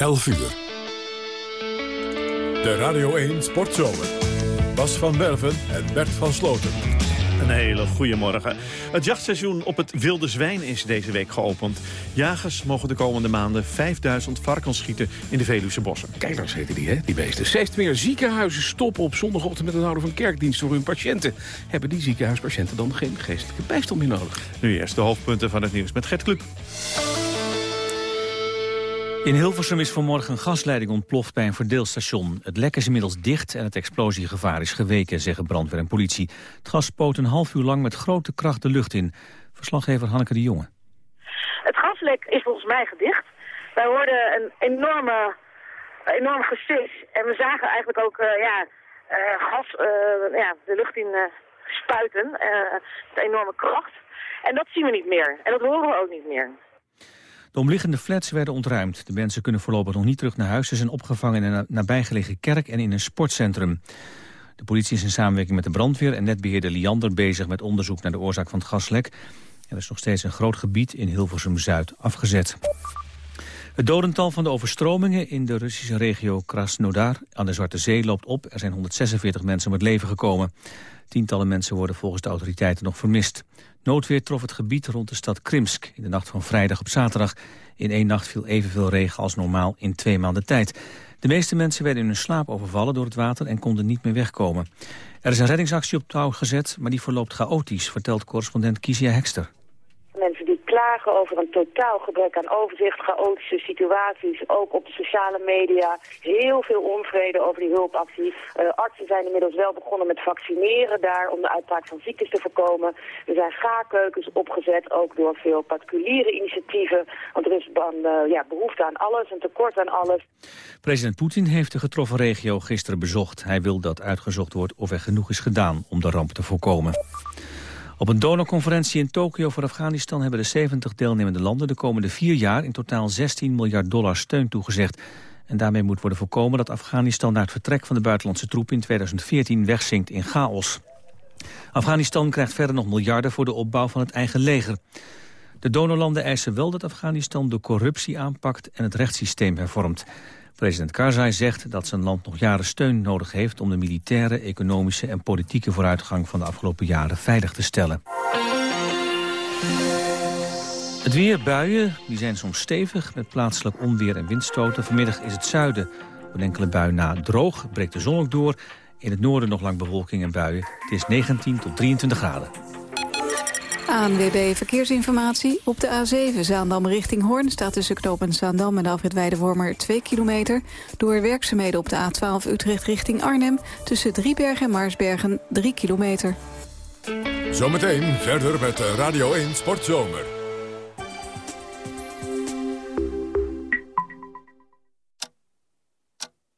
11 uur. De Radio 1 Sportzomer. Bas van Werven en Bert van Sloten. Een hele goede morgen. Het jachtseizoen op het Wilde Zwijn is deze week geopend. Jagers mogen de komende maanden 5000 varkens schieten in de Veluwse bossen. Keilers heten die, hè, die beesten. Steeds meer ziekenhuizen stoppen op zondagochtend met het houden van kerkdienst voor hun patiënten. Hebben die ziekenhuispatiënten dan geen geestelijke bijstand meer nodig? Nu eerst de hoofdpunten van het nieuws met Gert Kluk. In Hilversum is vanmorgen een gasleiding ontploft bij een verdeelstation. Het lek is inmiddels dicht en het explosiegevaar is geweken, zeggen brandweer en politie. Het gas spoot een half uur lang met grote kracht de lucht in. Verslaggever Hanneke de Jonge. Het gaslek is volgens mij gedicht. Wij hoorden een enorme, enorm gesis en we zagen eigenlijk ook uh, ja, uh, gas uh, ja, de lucht in spuiten. met enorme kracht. En dat zien we niet meer. En dat horen we ook niet meer. De omliggende flats werden ontruimd. De mensen kunnen voorlopig nog niet terug naar huis. Ze zijn opgevangen in een nabijgelegen kerk en in een sportcentrum. De politie is in samenwerking met de brandweer en netbeheerder Liander bezig met onderzoek naar de oorzaak van het gaslek. Er is nog steeds een groot gebied in Hilversum-Zuid afgezet. Het dodental van de overstromingen in de Russische regio Krasnodar aan de Zwarte Zee loopt op. Er zijn 146 mensen om het leven gekomen. Tientallen mensen worden volgens de autoriteiten nog vermist. Noodweer trof het gebied rond de stad Krimsk in de nacht van vrijdag op zaterdag. In één nacht viel evenveel regen als normaal in twee maanden tijd. De meeste mensen werden in hun slaap overvallen door het water en konden niet meer wegkomen. Er is een reddingsactie op touw gezet, maar die verloopt chaotisch, vertelt correspondent Kizia Hekster klagen over een totaal gebrek aan overzicht, chaotische situaties, ook op de sociale media. Heel veel onvrede over die hulpactie. Uh, artsen zijn inmiddels wel begonnen met vaccineren daar om de uitbraak van ziektes te voorkomen. Er zijn gaarkeukens opgezet, ook door veel particuliere initiatieven. Want er is uh, ja, behoefte aan alles, een tekort aan alles. President Poetin heeft de getroffen regio gisteren bezocht. Hij wil dat uitgezocht wordt of er genoeg is gedaan om de ramp te voorkomen. Op een donorconferentie in Tokio voor Afghanistan hebben de 70 deelnemende landen de komende vier jaar in totaal 16 miljard dollar steun toegezegd. En daarmee moet worden voorkomen dat Afghanistan na het vertrek van de buitenlandse troepen in 2014 wegzinkt in chaos. Afghanistan krijgt verder nog miljarden voor de opbouw van het eigen leger. De donorlanden eisen wel dat Afghanistan de corruptie aanpakt en het rechtssysteem hervormt. President Karzai zegt dat zijn land nog jaren steun nodig heeft... om de militaire, economische en politieke vooruitgang van de afgelopen jaren veilig te stellen. Het weer, buien, die zijn soms stevig met plaatselijk onweer en windstoten. Vanmiddag is het zuiden een enkele bui na droog, breekt de zon ook door. In het noorden nog lang bewolking en buien. Het is 19 tot 23 graden. ANWB Verkeersinformatie. Op de A7 Zaandam richting Hoorn staat tussen knooppunt Zaandam en Alfred Weidewormer 2 kilometer. Door werkzaamheden op de A12 Utrecht richting Arnhem tussen Driebergen en Maarsbergen 3 kilometer. Zometeen verder met Radio 1 Sportzomer.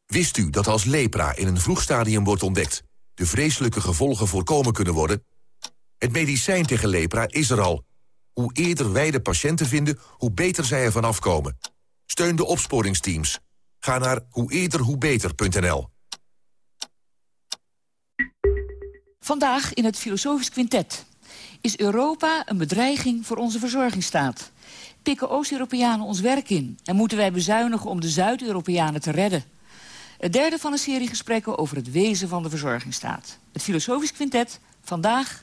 Wist u dat als lepra in een vroeg stadium wordt ontdekt... de vreselijke gevolgen voorkomen kunnen worden... Het medicijn tegen lepra is er al. Hoe eerder wij de patiënten vinden, hoe beter zij ervan afkomen. Steun de opsporingsteams. Ga naar hoe. Vandaag in het Filosofisch Quintet. Is Europa een bedreiging voor onze verzorgingsstaat? Pikken Oost-Europeanen ons werk in? En moeten wij bezuinigen om de Zuid-Europeanen te redden? Het derde van een serie gesprekken over het wezen van de verzorgingsstaat. Het Filosofisch Quintet, vandaag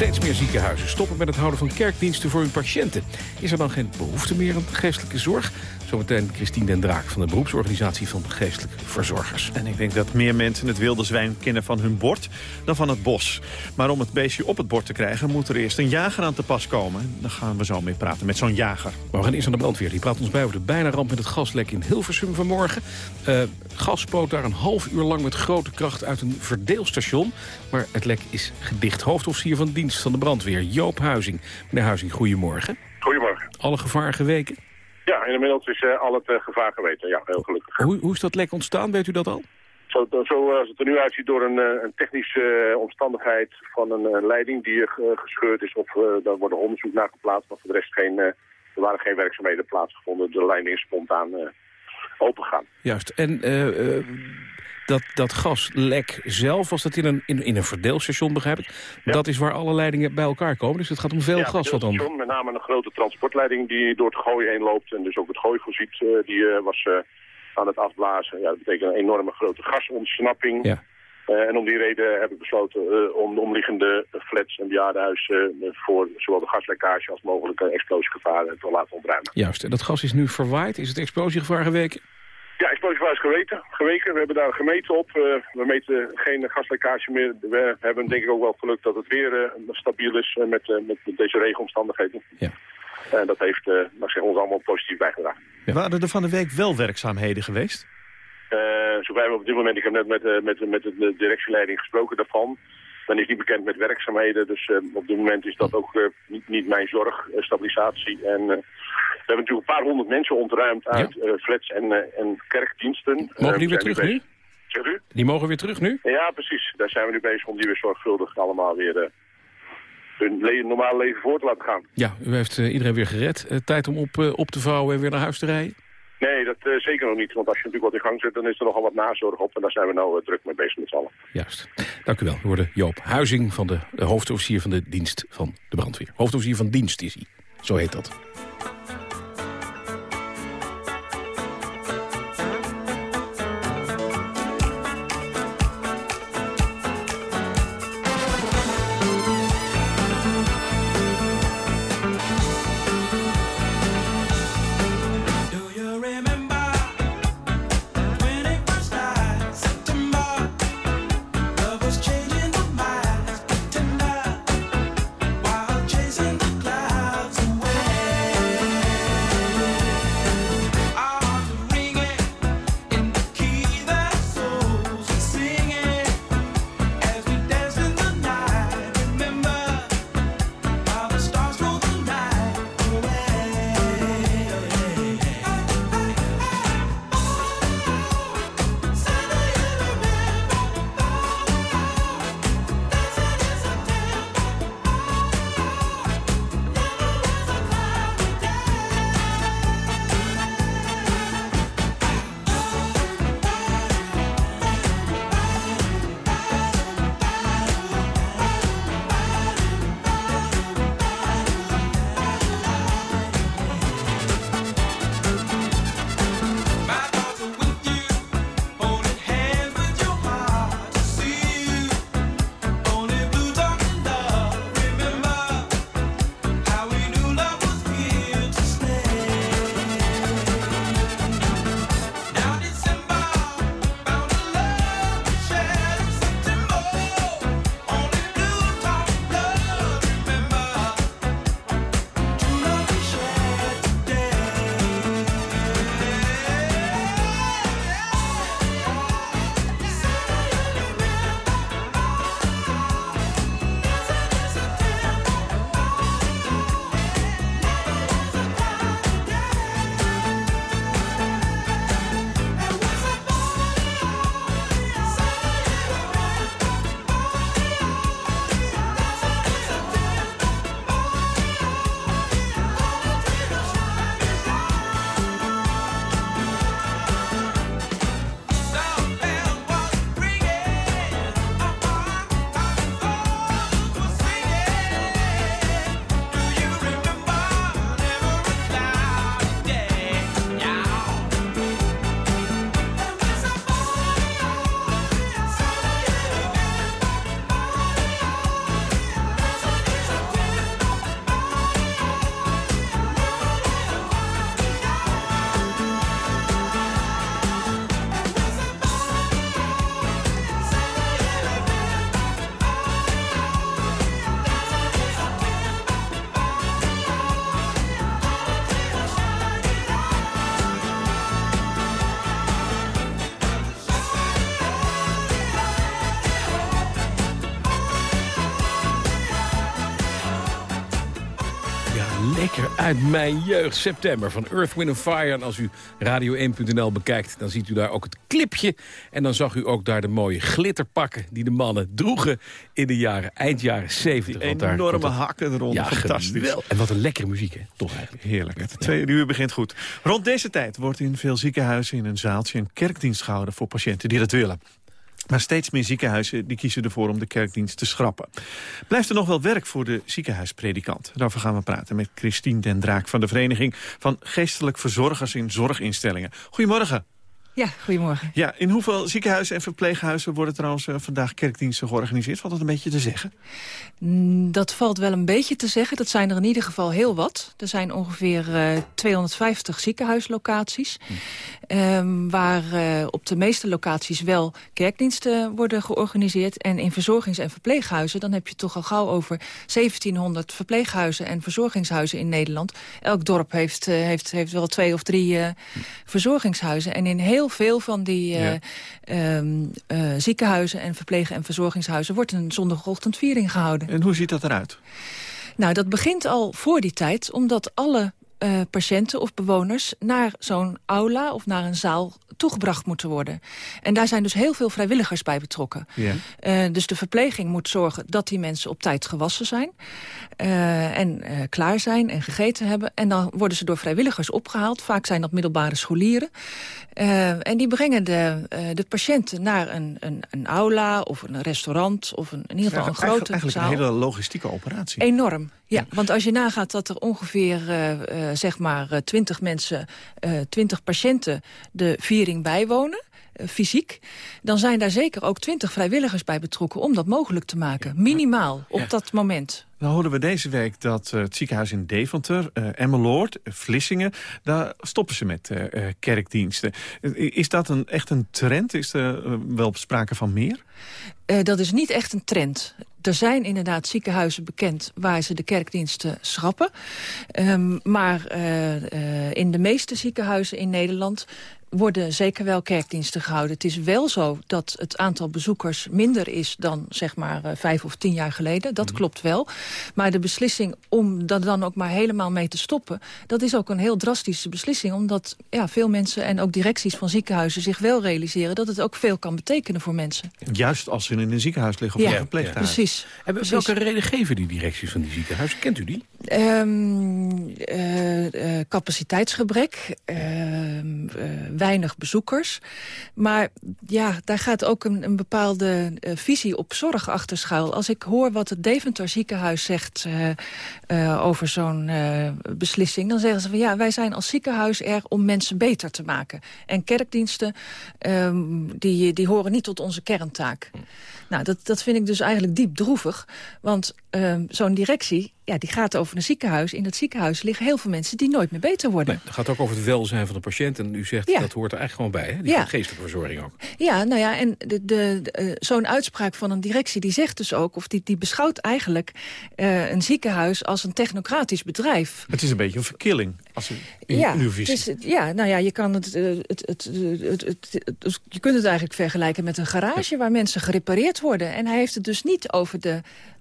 Steeds meer ziekenhuizen stoppen met het houden van kerkdiensten voor hun patiënten. Is er dan geen behoefte meer aan geestelijke zorg? Zometeen Christine den Draak van de beroepsorganisatie van geestelijke verzorgers. En ik denk dat meer mensen het wilde zwijn kennen van hun bord dan van het bos. Maar om het beestje op het bord te krijgen moet er eerst een jager aan te pas komen. Daar gaan we zo mee praten met zo'n jager. We gaan eerst aan de brandweer. Die praat ons bij over de bijna ramp met het gaslek in Hilversum vanmorgen. Uh, gas spoot daar een half uur lang met grote kracht uit een verdeelstation. Maar het lek is gedicht. Hoofdofficier van dienst van de brandweer, Joop Huizing. Meneer Huizing, goedemorgen. Goedemorgen. Alle gevaar geweken? Ja, inmiddels is al het gevaar geweten. Ja, heel gelukkig. Hoe, hoe is dat lek ontstaan? Weet u dat al? Zo, zoals het er nu uitziet door een, een technische omstandigheid van een leiding die gescheurd is. Of daar wordt onderzoek naar geplaatst, maar voor de rest geen, er waren geen werkzaamheden plaatsgevonden. De leiding is spontaan opengaan. Juist. En dat, dat gaslek zelf, was dat in een, in, in een verdeelstation, begrijp ik? Dat is waar alle leidingen bij elkaar komen, dus het gaat om veel ja, gas wat dan... met name een grote transportleiding die door het gooi heen loopt... en dus ook het gooi voorziet, uh, die uh, was uh, aan het afblazen. Ja, dat betekent een enorme grote gasontsnapping. Ja. en om die reden heb ik besloten om de omliggende flats en bejaardenhuizen... voor zowel de gaslekkage als mogelijke explosiegevaar te laten ontruimen. Juist, en dat gas is nu verwaaid. Is het explosiegevaar geweken? Ja, explosiegevaar is geweten, geweken. We hebben daar gemeten op. Uh, we meten geen gaslekkage meer. We hebben denk ik ook wel geluk dat het weer uh, stabiel is uh, met, met, deze regenomstandigheden. Ja. En dat heeft uh, zeg, ons allemaal positief bijgedragen. Ja. Waren er van de week wel werkzaamheden geweest? zover we op dit moment, ik heb net met, met, met de directieleiding gesproken daarvan. Men is niet bekend met werkzaamheden, dus op dit moment is dat ook niet, niet mijn zorg, stabilisatie en we hebben natuurlijk een paar honderd mensen ontruimd uit ja. uh, flats en, uh, en kerkdiensten. Mogen die weer terug nu? Zeg u? Die mogen weer terug nu? Ja, precies. Daar zijn we nu bezig om die weer zorgvuldig allemaal weer hun le normale leven voor te laten gaan. Ja, u heeft iedereen weer gered. tijd om op, op te vouwen en weer naar huis te rijden? Nee, dat zeker nog niet. Want als je natuurlijk wat in gang zet, dan is er nogal wat nazorg op. En daar zijn we nou druk mee bezig met z'n allen. Juist. Dank u wel. We worden Joop Huizing, van de, de hoofdofficier van de dienst van de brandweer. Hoofdofficier van dienst is hij. Zo heet dat. Uit mijn jeugd. September van Earth, Wind Fire. En als u radio1.nl bekijkt, dan ziet u daar ook het clipje. En dan zag u ook daar de mooie glitterpakken... die de mannen droegen in de jaren, eind jaren 70. Die enorme hakken eronder. Ja, Fantastisch. geweldig. En wat een lekkere muziek, hè? Toch eigenlijk. Heerlijk. Het tweede uur begint goed. Rond deze tijd wordt in veel ziekenhuizen in een zaaltje... een kerkdienst gehouden voor patiënten die dat willen. Maar steeds meer ziekenhuizen die kiezen ervoor om de kerkdienst te schrappen. Blijft er nog wel werk voor de ziekenhuispredikant? Daarover gaan we praten met Christine den Draak van de Vereniging... van Geestelijk Verzorgers in Zorginstellingen. Goedemorgen. Ja, goedemorgen. Ja, in hoeveel ziekenhuizen en verpleeghuizen worden trouwens eh, vandaag kerkdiensten georganiseerd? Valt dat een beetje te zeggen? Mm, Dat valt wel een beetje te zeggen. Dat zijn er in ieder geval heel wat. Er zijn ongeveer eh, 250 ziekenhuislocaties. ehm, waar eh, op de meeste locaties wel kerkdiensten worden georganiseerd. En in verzorgings- en verpleeghuizen... dan heb je toch al gauw over 1700 verpleeghuizen en verzorgingshuizen in Nederland. Elk dorp heeft, heeft, heeft wel twee of drie eh, verzorgingshuizen. En in heel veel van die eh, Ja. ehm, eh, ziekenhuizen en verpleeg- en verzorgingshuizen... wordt een zondagochtendviering gehouden. En hoe ziet dat eruit? Nou, dat begint al voor die tijd, omdat alle eh, patiënten of bewoners... naar zo'n aula of naar een zaal toegebracht moeten worden. En daar zijn dus heel veel vrijwilligers bij betrokken. Ja. Eh, dus de verpleging moet zorgen dat die mensen op tijd gewassen zijn. eh, en klaar zijn en gegeten hebben. En dan worden ze door vrijwilligers opgehaald. Vaak zijn dat middelbare scholieren. En die brengen de, de patiënten naar een, een, een aula of een restaurant... of een, in ieder geval een Eigenlijk- grote Eigenlijk zaal. een hele logistieke operatie. Enorm, ja. Want als je nagaat dat er ongeveer, eh, eh, zeg maar, twintig mensen, twintig patiënten de viering bijwonen, eh, fysiek, dan zijn daar zeker ook twintig vrijwilligers bij betrokken om dat mogelijk te maken. Minimaal, op dat moment. Dan horen we deze week dat eh, het ziekenhuis in Deventer, eh Emmeloord, eh, Vlissingen... daar stoppen ze met eh, eh, kerkdiensten. Eh, is dat een, echt een trend? Is er eh, wel sprake van meer? Eh, dat is niet echt een trend. Er zijn inderdaad ziekenhuizen bekend waar ze de kerkdiensten schrappen. Ehm, maar eh, eh, in de meeste ziekenhuizen in Nederland worden zeker wel kerkdiensten gehouden. Het is wel zo dat het aantal bezoekers minder is dan zeg maar eh, vijf of tien jaar geleden. Dat klopt wel. Maar de beslissing om dat dan ook maar helemaal mee te stoppen... dat is ook een heel drastische beslissing. Omdat ja, veel mensen en ook directies van ziekenhuizen zich wel realiseren... dat het ook veel kan betekenen voor mensen. Juist als ze in een ziekenhuis liggen of Ja, een verpleeghuis. Precies. En Precies. welke reden geven die directies van die ziekenhuizen? Kent u die? Ehm, eh, eh, capaciteitsgebrek, ehm, eh, weinig bezoekers. Maar ja, daar gaat ook een, een bepaalde eh, visie op zorg achter schuil. Als ik hoor wat het Deventer ziekenhuis zegt eh, eh, over zo'n beslissing... dan zeggen ze van ja, wij zijn als ziekenhuis er om mensen beter te maken. En kerkdiensten, ehm, die, die horen niet tot onze kerntaak. Nou, dat, dat vind ik dus eigenlijk diep droevig. Want ehm, zo'n directie, ja, die gaat over een ziekenhuis. In dat ziekenhuis liggen heel veel mensen die nooit meer beter worden. Nee, het gaat ook over het welzijn van de patiënt. En u zegt, Ja. dat hoort er eigenlijk gewoon bij, hè? Die Ja. geestelijke verzorging ook. Ja, nou ja, en de, de, de, eh, zo'n uitspraak van een directie die zegt dus ook... of die, die beschouwt eigenlijk eh, een ziekenhuis als een technocratisch bedrijf. Het is een beetje een verkilling, als u, in, ja, in uw visie. het is- ja, nou ja, je, kan het, eh, het, het, het, het, het- het- je kunt het eigenlijk vergelijken met een garage... waar mensen gerepareerd worden. En hij heeft het dus niet over de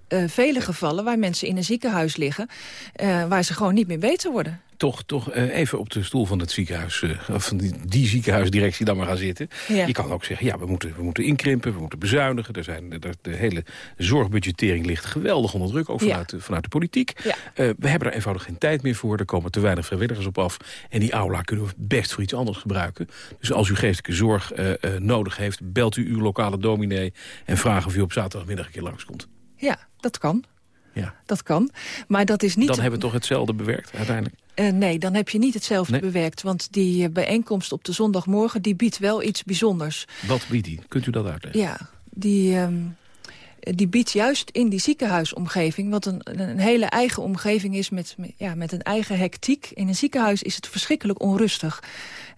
eh, vele gevallen waar mensen in een ziekenhuis liggen... eh, waar ze gewoon niet meer beter worden. Toch, toch eh, even op de stoel van het ziekenhuis, of van die, die ziekenhuisdirectie dan maar gaan zitten. Ja. Je kan ook zeggen, ja, we moeten, we moeten inkrimpen, we moeten bezuinigen. Er zijn, de, de hele zorgbudgettering ligt geweldig onder druk, ook vanuit, de, vanuit de politiek. Ja. We hebben er eenvoudig geen tijd meer voor. Er komen te weinig vrijwilligers op af. En die aula kunnen we best voor iets anders gebruiken. Dus als u geestelijke zorg nodig heeft, belt u uw lokale dominee... en vraag of u op zaterdagmiddag een keer langskomt. Ja, dat kan. Ja. Dat kan. Maar dat is niet... Dan hebben we toch hetzelfde bewerkt uiteindelijk. Eh, nee, dan heb je niet hetzelfde Nee. bewerkt. Want die eh, bijeenkomst op de zondagmorgen... die biedt wel iets bijzonders. Wat biedt die? Kunt u dat uitleggen? Ja, die, ehm, die biedt juist in die ziekenhuisomgeving... wat een, een hele eigen omgeving is met, ja, met een eigen hectiek. In een ziekenhuis is het verschrikkelijk onrustig.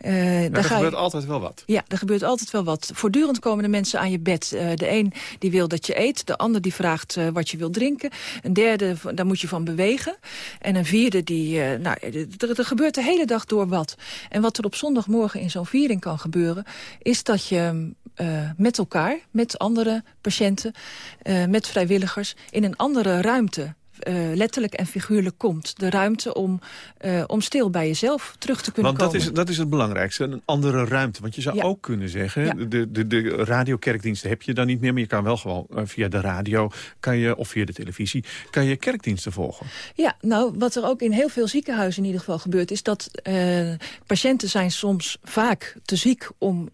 Maar daar er ga je- gebeurt altijd wel wat. ja, er gebeurt altijd wel wat. Voortdurend komen de mensen aan je bed. Eh, de een die wil dat je eet, de ander die vraagt eh, wat je wil drinken. Een derde, daar moet je van bewegen. En een vierde, die, nou, er, er gebeurt de hele dag door wat. En wat er op zondagmorgen in zo'n viering kan gebeuren... is dat je eh, met elkaar, met andere patiënten, eh, met vrijwilligers... in een andere ruimte letterlijk en figuurlijk komt. De ruimte om, om stil bij jezelf terug te kunnen want komen. Want dat is, dat is het belangrijkste, een andere ruimte. Want je zou ook kunnen zeggen, de, de, de radiokerkdiensten heb je dan niet meer... maar je kan wel gewoon via de radio kan je, of via de televisie... kan je kerkdiensten volgen. Ja, nou, wat er ook in heel veel ziekenhuizen in ieder geval gebeurt... is dat patiënten zijn soms vaak te ziek om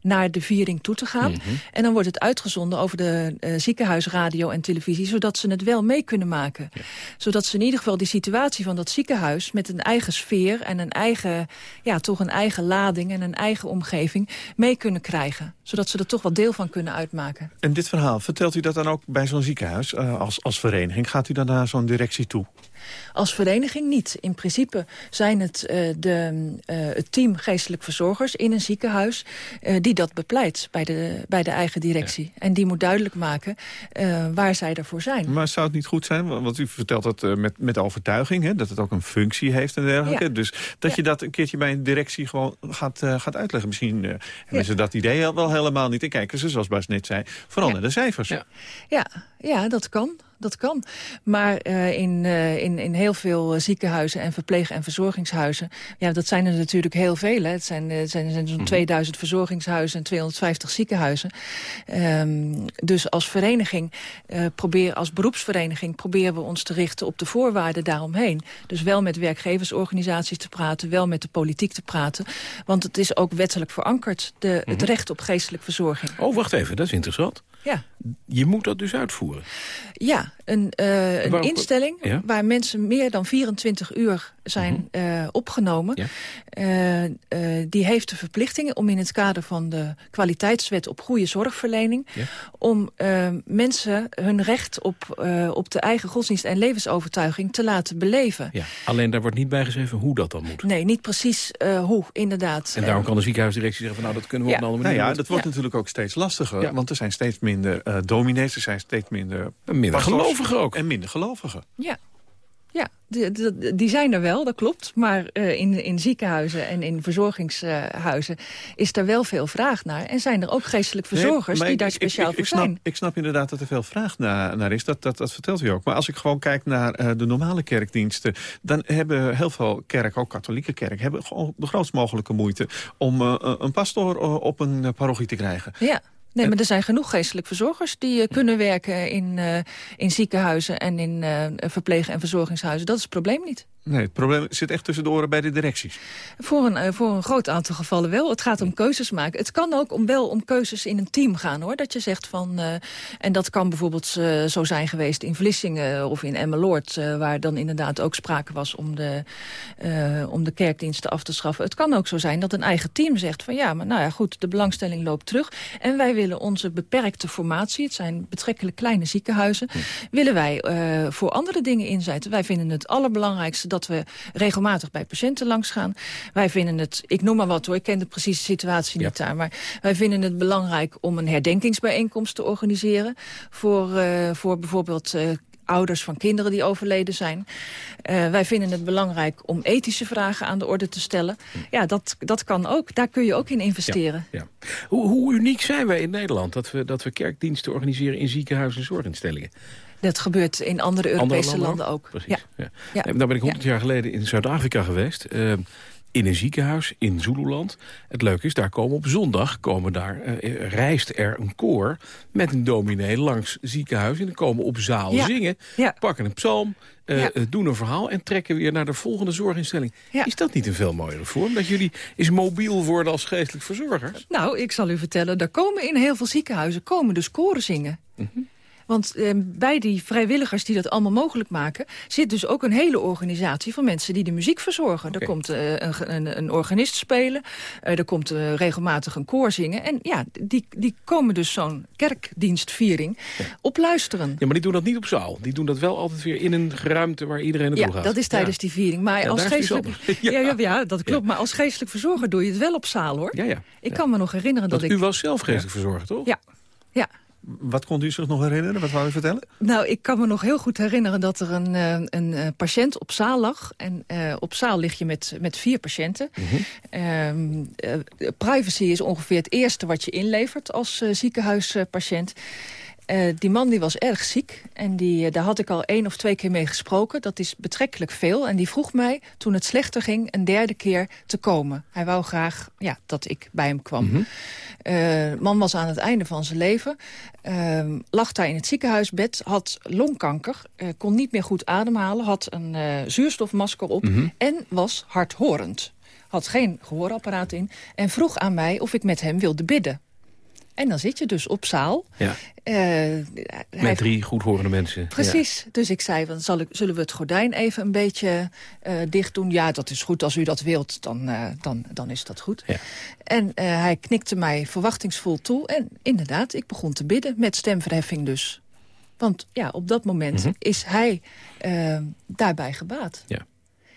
naar de viering toe te gaan. Mhm. En dan wordt het uitgezonden over de ziekenhuisradio en televisie... zodat ze het wel mee kunnen maken. Zodat ze in ieder geval die situatie van dat ziekenhuis... met een eigen sfeer en een eigen, ja, toch een eigen lading en een eigen omgeving... mee kunnen krijgen. Zodat ze er toch wat deel van kunnen uitmaken. En dit verhaal, vertelt u dat dan ook bij zo'n ziekenhuis uh, als, als vereniging? Gaat u dan naar zo'n directie toe? Als vereniging niet. In principe zijn het uh, de, uh, het team geestelijk verzorgers in een ziekenhuis... Uh, die dat bepleit bij de, bij de eigen directie. Ja. En die moet duidelijk maken waar zij ervoor zijn. Maar zou het niet goed zijn, want u vertelt dat met, met overtuiging... Hè, dat het ook een functie heeft en dergelijke. Ja. Dus dat ja. je dat een keertje bij een directie gewoon gaat, gaat uitleggen. Misschien hebben ze dat idee wel helemaal niet. En kijken ze, zoals Bas net zei, vooral naar de cijfers. Ja. Ja, dat kan dat kan. Maar uh, in, uh, in, in heel veel ziekenhuizen en verpleeg- en verzorgingshuizen... ja, dat zijn er natuurlijk heel veel. Hè. Het zijn, het zijn, zijn zo'n 2000 verzorgingshuizen en 250 ziekenhuizen. Um, dus als vereniging, uh, probeer, als beroepsvereniging... proberen we ons te richten op de voorwaarden daaromheen. Dus wel met werkgeversorganisaties te praten... wel met de politiek te praten. Want het is ook wettelijk verankerd, de, het recht op geestelijke verzorging. Oh, wacht even, dat is interessant. Ja. Je moet dat dus uitvoeren? Ja, een, uh, een Waarom, instelling ja? waar mensen meer dan 24 uur zijn mm -hmm. uh, opgenomen. Ja. Uh, die heeft de verplichting om in het kader van de kwaliteitswet op goede zorgverlening... Ja. om mensen hun recht op, op de eigen godsdienst en levensovertuiging te laten beleven. Ja. Alleen daar wordt niet bijgeschreven hoe dat dan moet. Nee, niet precies hoe, inderdaad. En daarom kan de ziekenhuisdirectie zeggen van nou dat kunnen we ja. op een andere manier. Nou ja, dat wordt natuurlijk ook steeds lastiger, want er zijn steeds minder uh, dominees, er zijn steeds minder... Minder gelovigen ook. En minder gelovigen. Ja. Ja, die, zijn er wel, dat klopt. Maar uh, in, in ziekenhuizen en in verzorgingshuizen is er wel veel vraag naar. En zijn er ook geestelijk verzorgers nee, die daar speciaal ik, ik, voor snap, zijn. Ik snap inderdaad dat er veel vraag naar, naar is. Dat, dat, dat vertelt u ook. Maar als ik gewoon kijk naar uh, de normale kerkdiensten... dan hebben heel veel kerken, ook katholieke kerk... hebben gewoon de grootst mogelijke moeite... om een pastoor op een parochie te krijgen. Ja. Nee, maar er zijn genoeg geestelijk verzorgers die uh, kunnen werken in, uh, in ziekenhuizen en in uh, verpleeg- en verzorgingshuizen. Dat is het probleem niet. Nee, het probleem zit echt tussen de oren bij de directies. Voor een, voor een groot aantal gevallen wel. Het gaat om keuzes maken. Het kan ook om, wel om keuzes in een team gaan, hoor. Dat je zegt van... Uh, en dat kan bijvoorbeeld uh, zo zijn geweest in Vlissingen of in Emmeloord... Uh, waar dan inderdaad ook sprake was om de, om de kerkdiensten af te schaffen. Het kan ook zo zijn dat een eigen team zegt van... ja, maar nou ja, goed, de belangstelling loopt terug. En wij willen onze beperkte formatie... het zijn betrekkelijk kleine ziekenhuizen... Willen wij voor andere dingen inzetten. Wij vinden het allerbelangrijkste dat we regelmatig bij patiënten langs gaan. Wij vinden het, ik noem maar wat hoor, ik ken de precieze situatie ja. niet daar... maar wij vinden het belangrijk om een herdenkingsbijeenkomst te organiseren... voor, uh, voor bijvoorbeeld... Uh, ouders van kinderen die overleden zijn. Uh, wij vinden het belangrijk om ethische vragen aan de orde te stellen. Ja, dat, dat kan ook. Daar kun je ook in investeren. Ja, ja. Hoe, hoe uniek zijn wij in Nederland... dat we, dat we kerkdiensten organiseren in ziekenhuizen en zorginstellingen? Dat gebeurt in andere Europese andere landen, ook. Precies. Ja. Ja. Nou ben ik honderd jaar geleden in Zuid-Afrika geweest. Uh, in een ziekenhuis in Zululand. Het leuke is, daar komen op zondag komen daar, uh, reist er een koor met een dominee langs het ziekenhuis. En dan komen op zaal ja. zingen, ja. pakken een psalm, uh, ja. doen een verhaal... en trekken weer naar de volgende zorginstelling. Is dat niet een veel mooiere vorm? Dat jullie eens mobiel worden als geestelijk verzorgers? Nou, ik zal u vertellen, er komen in heel veel ziekenhuizen komen dus koren zingen. Mm -hmm. Want eh, bij die vrijwilligers die dat allemaal mogelijk maken... zit dus ook een hele organisatie van mensen die de muziek verzorgen. Okay. Er komt uh, een, een, een, organist spelen, uh, er komt uh, regelmatig een koor zingen. En ja, die, die komen dus zo'n kerkdienstviering ja. op luisteren. Ja, maar die doen dat niet op zaal. Die doen dat wel altijd weer in een ruimte waar iedereen naartoe ja, gaat. dat is tijdens ja. die viering. Maar als geestelijk... ja. Ja, ja, dat klopt. Maar als geestelijk verzorger doe je het wel op zaal, hoor. Ja, ja. Ik kan me nog herinneren dat, dat ik... U was zelf geestelijk verzorger, toch? Ja. Ja, wat kon u zich nog herinneren? Wat wou u vertellen? Nou, ik kan me nog heel goed herinneren dat er een, uh, een uh, patiënt op zaal lag. En uh, op zaal lig je met, met vier patiënten. Mm -hmm. privacy is ongeveer het eerste wat je inlevert als ziekenhuispatiënt. Eh, die man die was erg ziek en die, daar had ik al één of twee keer mee gesproken. Dat is betrekkelijk veel. En die vroeg mij, toen het slechter ging, een derde keer te komen. Hij wou graag ja, dat ik bij hem kwam. Mm man was aan het einde van zijn leven. Uh, lag daar in het ziekenhuisbed, had longkanker. kon niet meer goed ademhalen, had een zuurstofmasker op... Mhm. en was hardhorend had geen gehoorapparaat in... en vroeg aan mij of ik met hem wilde bidden. En dan zit je dus op zaal. Ja. Uh, Met drie goedhorende mensen. Precies. Dus ik zei, van, zal ik, zullen we het gordijn even een beetje uh, dicht doen? Ja, dat is goed. Als u dat wilt, dan, uh, dan, dan is dat goed. Ja. En hij knikte mij verwachtingsvol toe. En inderdaad, ik begon te bidden. Met stemverheffing dus. Want ja, op dat moment mm -hmm. is hij daarbij gebaat. Ja.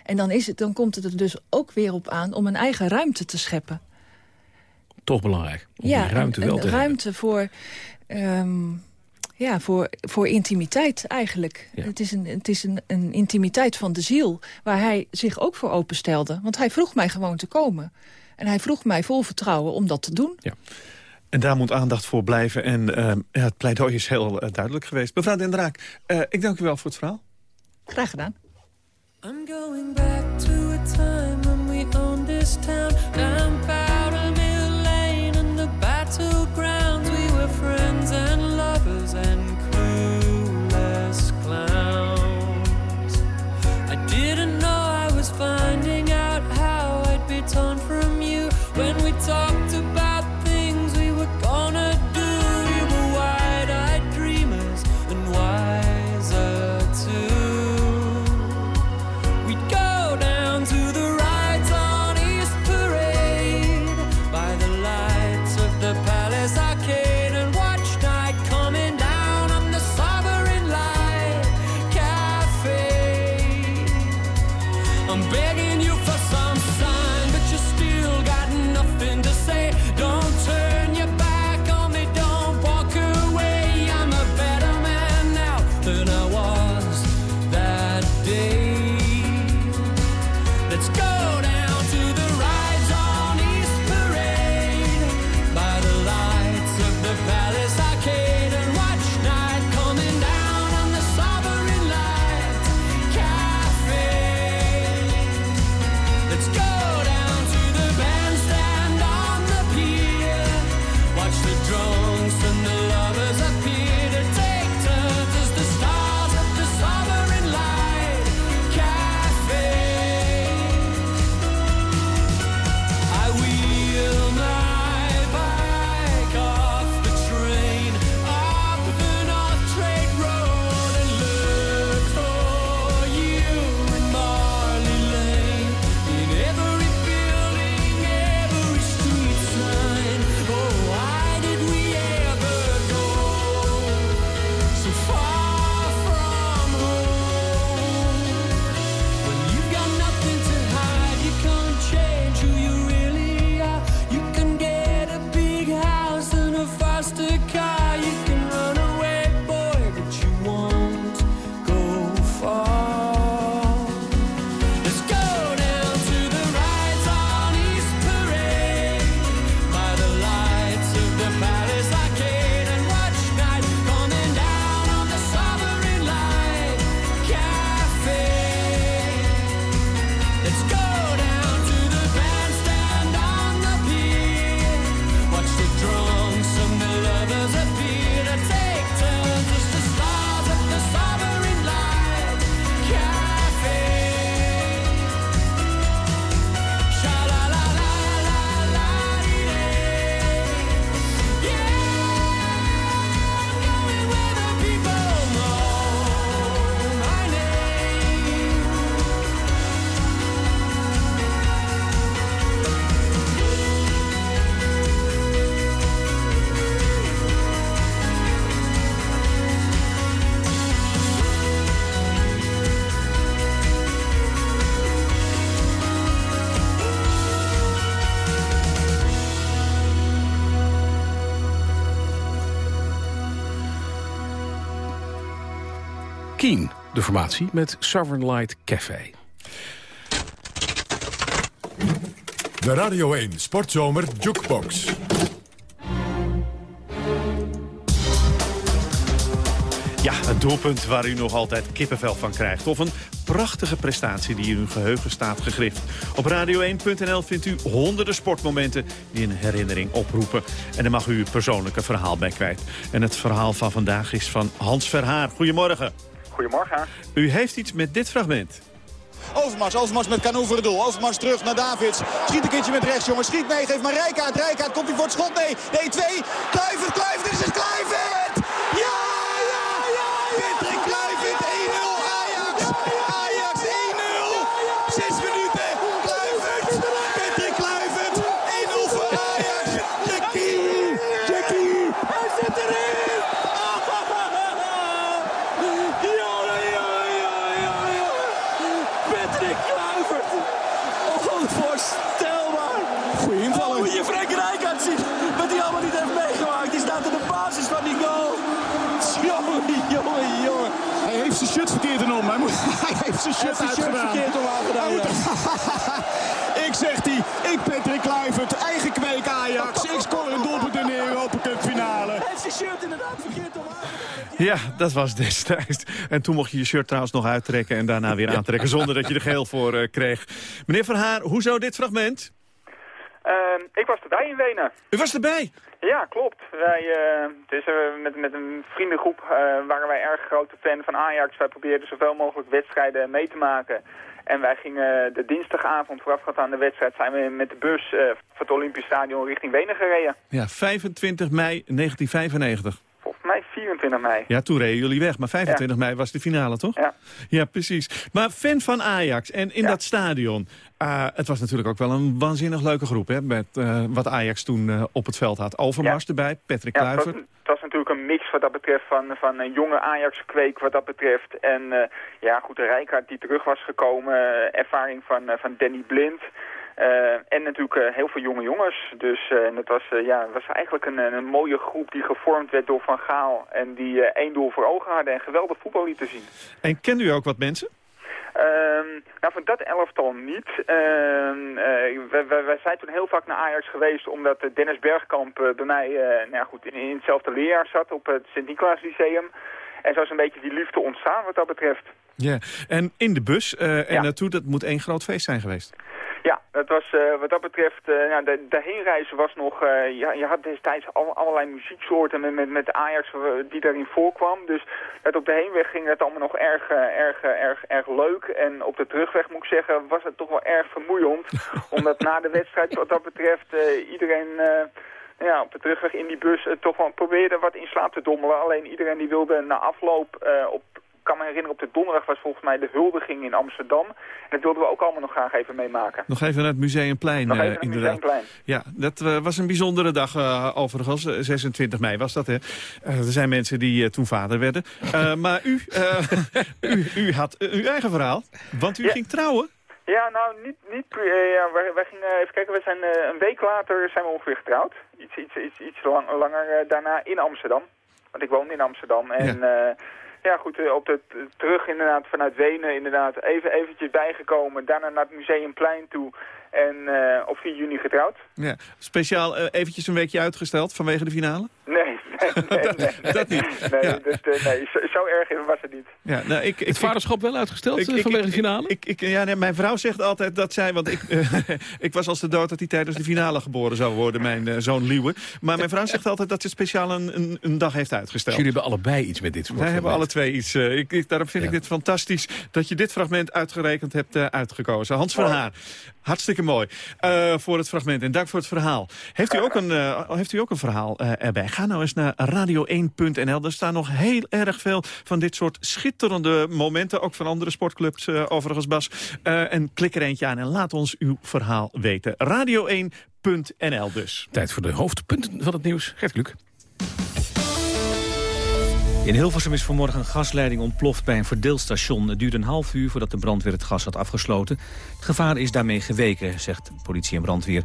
En dan, is het, dan komt het er dus ook weer op aan om een eigen ruimte te scheppen. Toch belangrijk. Om ja, ruimte wel te ruimte voor, um, ja, voor, voor intimiteit eigenlijk. Het is, een, het is een, een intimiteit van de ziel waar hij zich ook voor openstelde. Want hij vroeg mij gewoon te komen. En hij vroeg mij vol vertrouwen om dat te doen. Ja. En daar moet aandacht voor blijven. En uh, ja, het pleidooi is heel uh, duidelijk geweest. Mevrouw Den Draak, uh, ik dank u wel voor het verhaal. Graag gedaan. I'm going back to a time when we owned this town de formatie met Sovereign Light Café. De Radio 1 Sportzomer Jukebox. Een doelpunt waar u nog altijd kippenvel van krijgt. Of een prachtige prestatie die in uw geheugen staat gegrift. Op radio1.nl vindt u honderden sportmomenten die een herinnering oproepen. En daar mag u uw persoonlijke verhaal bij kwijt. En het verhaal van vandaag is van Hans Verhaar. Goedemorgen. Goedemorgen. U heeft iets met dit fragment. Overmars, Overmars met Cano voor het doel. Overmars terug naar Davids. Schiet een keertje met rechts, jongen. Schiet mee, geef maar Rijkaard. Rijkaard, komt hij voor het schot? Nee, nee, twee. Kluivert, Kluivert, dit is het Kluivert! Ja, ja, ja, Patrick Kluivert, 1-0 Ajax. Ajax 1-0. Zes minuten, Kluivert. Patrick Kluivert, 1-0 voor Ajax. Jackie, Jackie, hij zit erin. Ja, ja, ja, ja, ja. Patrick Kluivert. Onvoorstelbaar. Goeie invallen. moet je Frank Rijkaard zien. Wat hij allemaal niet heeft meegemaakt. Die staat in de basis van die goal. Jongen, jongen, jongen. Hij heeft zijn shirt verkeerd om. Hij, moet, hij heeft zijn shirt, zijn verkeerd Hij moet- ik zeg die, ik Patrick Kluivert, eigen kweek Ajax. Ik scoor een doelpunt in de Europa Cup finale. Hij heeft zijn shirt inderdaad verkeerd om Ja, dat was destijds. En toen mocht je je shirt trouwens nog uittrekken en daarna weer aantrekken... zonder dat je er geel voor eh, kreeg. Meneer Van Haar, hoezo dit fragment? Ehm, ik was erbij in Wenen. U was erbij? Ja, klopt. Wij, dus, eh, met, met een vriendengroep eh, waren wij erg grote fan van Ajax. Wij probeerden zoveel mogelijk wedstrijden mee te maken. En wij gingen de dinsdagavond voorafgaand aan de wedstrijd... zijn we met de bus van het Olympisch Stadion richting Wenen gereden. Ja, 25 mei 1995. Volgens mij 24 mei. Ja, toen reden jullie weg, maar 25 mei was de finale, toch? Ja. Ja, precies. Maar fan van Ajax en in dat stadion. Ah, het was natuurlijk ook wel een waanzinnig leuke groep, hè? Met eh, wat Ajax toen eh, op het veld had. Overmars erbij, Patrick Ja, het was, Kluivert. het was natuurlijk een mix wat dat betreft van, van een jonge Ajax-kweek wat dat betreft. En ja, goed, de Rijkaard die terug was gekomen, ervaring van, van Danny Blind. En natuurlijk heel veel jonge jongens. Dus en het was, ja, het was eigenlijk een, een mooie groep die gevormd werd door Van Gaal. En die één doel voor ogen hadden en geweldig voetbal lieten zien. En kende u ook wat mensen? Ehm, nou, van dat elftal niet. Ehm eh, wij, wij zijn toen heel vaak naar Ajax geweest, omdat eh, Dennis Bergkamp eh, bij mij nou ja, goed, in, in hetzelfde leerjaar zat op het Sint-Nicolaas Lyceum. En zo is een beetje die liefde ontstaan wat dat betreft. Ja, en in de bus en naartoe, dat moet één groot feest zijn geweest. Ja, dat was, eh, wat dat betreft, eh nou, de, de heenreizen was nog, eh, ja, je had destijds al, allerlei muzieksoorten met, met, met Ajax die daarin voorkwam. Dus dat op de heenweg ging het allemaal nog erg, erg, erg, erg leuk. En op de terugweg moet ik zeggen, was het toch wel erg vermoeiend. omdat na de wedstrijd wat dat betreft iedereen... ja, op de terugweg in die bus toch wel probeerde wat in slaap te dommelen. Alleen iedereen die wilde na afloop op kan me herinneren, op de donderdag was volgens mij de huldiging in Amsterdam. En dat wilden we ook allemaal nog graag even meemaken. Nog even naar het Museumplein, Nog eh, even naar het inderdaad. Museumplein. Ja, dat eh, was een bijzondere dag eh, overigens. Eh, 26 mei was dat, hè. Er zijn mensen die toen vader werden. Maar u, u, u had uw eigen verhaal, want u ging trouwen. Ja, nou, niet, niet ja, wij, wij gingen even kijken, we zijn een week later zijn we ongeveer getrouwd. Iets, iets, iets, iets lang, langer daarna in Amsterdam. Want ik woon in Amsterdam. En ja, ja goed, eh, op de, terug inderdaad vanuit Wenen inderdaad even eventjes bijgekomen. Daarna naar het Museumplein toe. En eh, op 4 juni getrouwd. Ja, speciaal eh, eventjes een weekje uitgesteld vanwege de finale. Nee, nee, nee. nee. dat niet. Nee, Ja. dus, eh, nee zo, zo erg was het niet. Ja, nou, ik, ik, Het vaderschap wel uitgesteld eh, vanwege de finale? Ik, ik, ja, nee, mijn vrouw zegt altijd dat zij... Want ik, eh, ik was als de dood dat hij tijdens de finale geboren zou worden, mijn eh, zoon Liewe. Maar mijn vrouw zegt altijd dat ze speciaal een, een, een dag heeft uitgesteld. Jullie hebben allebei iets met dit soort Wij hebben alle twee iets. eh, ik, ik- daarom vind ik dit fantastisch dat je dit fragment uitgerekend hebt eh, uitgekozen. Hans van Haar, hartstikke mooi eh, voor het fragment. En dank voor het verhaal. Heeft u ook een, eh, heeft u ook een verhaal eh, erbij? Ga nou eens naar radio1.nl. Daar staan nog heel erg veel van dit soort schitterende momenten. Ook van andere sportclubs eh, overigens, Bas. Eh, en klik er eentje aan en laat ons uw verhaal weten. Radio1.nl dus. Tijd voor de hoofdpunten van het nieuws. Gert Kluk. In Hilversum is vanmorgen een gasleiding ontploft bij een verdeelstation. Het duurde een half uur voordat de brandweer het gas had afgesloten. Het gevaar is daarmee geweken, zegt politie en brandweer.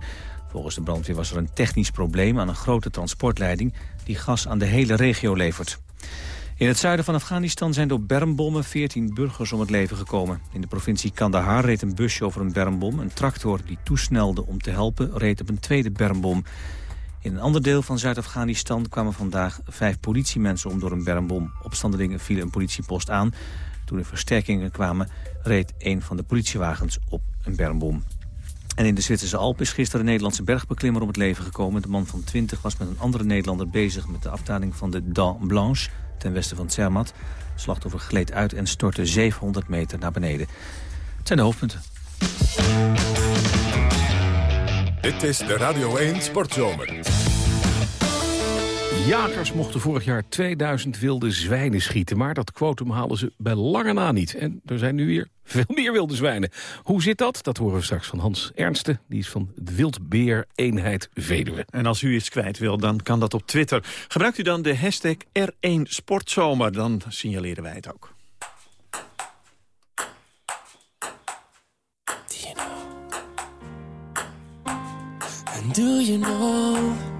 Volgens de brandweer was er een technisch probleem aan een grote transportleiding... die gas aan de hele regio levert. In het zuiden van Afghanistan zijn door bermbommen 14 burgers om het leven gekomen. In de provincie Kandahar reed een busje over een bermbom. Een tractor die toesnelde om te helpen reed op een tweede bermbom. In een ander deel van Zuid-Afghanistan kwamen vandaag vijf politiemensen om door een bermbom. Opstandelingen vielen een politiepost aan. Toen er versterkingen kwamen, reed een van de politiewagens op een bermbom. En in de Zwitserse Alpen is gisteren een Nederlandse bergbeklimmer om het leven gekomen. De man van 20 was met een andere Nederlander bezig met de afdaling van de Dent Blanche ten westen van Zermatt. Slachtoffer gleed uit en stortte 700 meter naar beneden. Het zijn de hoofdpunten. Dit is de Radio 1 Sportzomer. Jagers mochten vorig jaar 2000 wilde zwijnen schieten... maar dat quotum halen ze bij lange na niet. En er zijn nu weer veel meer wilde zwijnen. Hoe zit dat? Dat horen we straks van Hans Ernsten. Die is van de Wildbeer Eenheid Veluwe. En als u iets kwijt wil, dan kan dat op Twitter. Gebruikt u dan de hashtag R1 Sportzomer, dan signaleren wij het ook. And do you know, do you know?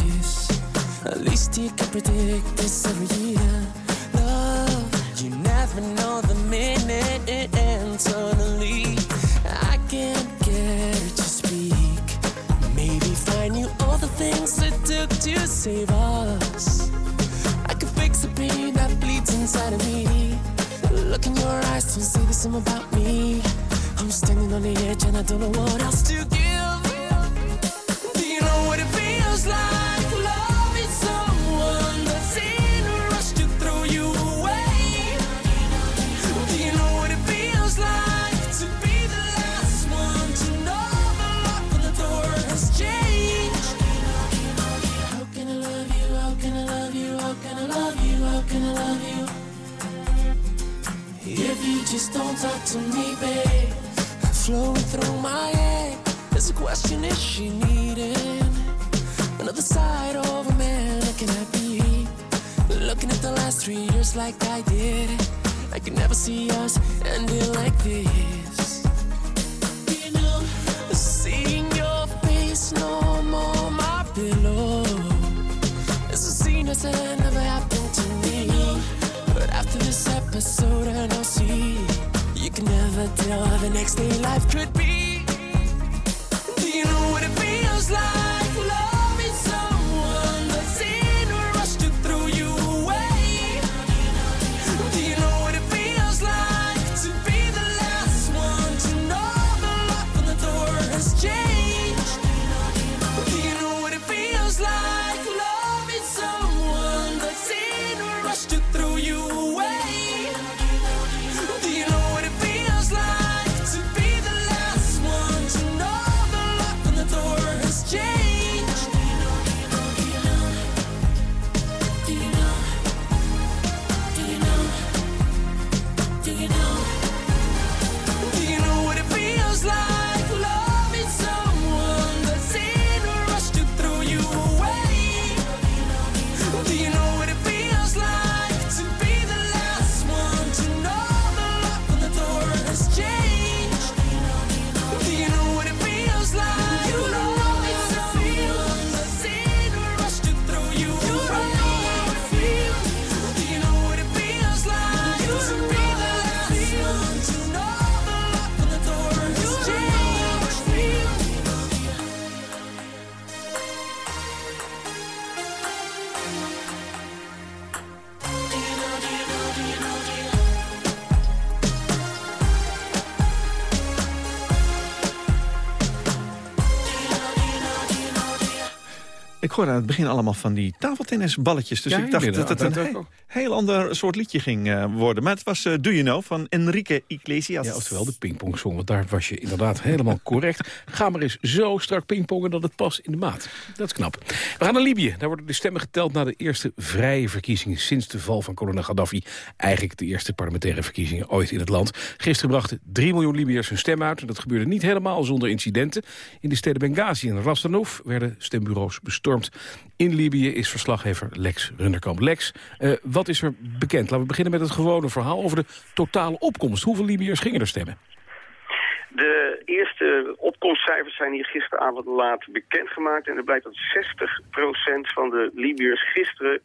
At least you can predict this every year. Love, you never know the minute it ends. Suddenly, I can't get it to speak. Maybe find you all the things it took to save us. I could fix the pain that bleeds inside of me. Look in your eyes, don't say the same about me. I'm standing on the edge and I don't know what else to give. Do you know what it feels like? Like I did. I can never see us ending like this. You know, seeing your face no more my pillow. It's a scene that's never happened to me. But after this episode, and I'll see you can never tell how the next day life could Ik hoorde aan het begin allemaal van die tafeltennisballetjes. Dus Ja, ik dacht dat het een heel ander soort liedje ging eh, worden. Maar het was eh, Do You Know van Enrique Iglesias. Ja, oftewel de pingpongsong, want daar was je inderdaad helemaal correct. Ga maar eens zo strak pingpongen dat het past in de maat. Dat is knap. We gaan naar Libië. Daar worden de stemmen geteld na de eerste vrije verkiezingen... sinds de val van kolonel Gaddafi. Eigenlijk de eerste parlementaire verkiezingen ooit in het land. Gisteren brachten 3 miljoen Libiërs hun stem uit. En dat gebeurde niet helemaal zonder incidenten. In de steden Benghazi en Rastanov werden stembureaus bestormd. In Libië is verslaggever Lex Runderkamp. Lex, eh, wat is er bekend? Laten we beginnen met het gewone verhaal over de totale opkomst. Hoeveel Libiërs gingen er stemmen? De eerste opkomstcijfers zijn hier gisteravond laat bekendgemaakt. En er blijkt dat 60% van de Libiërs gisteren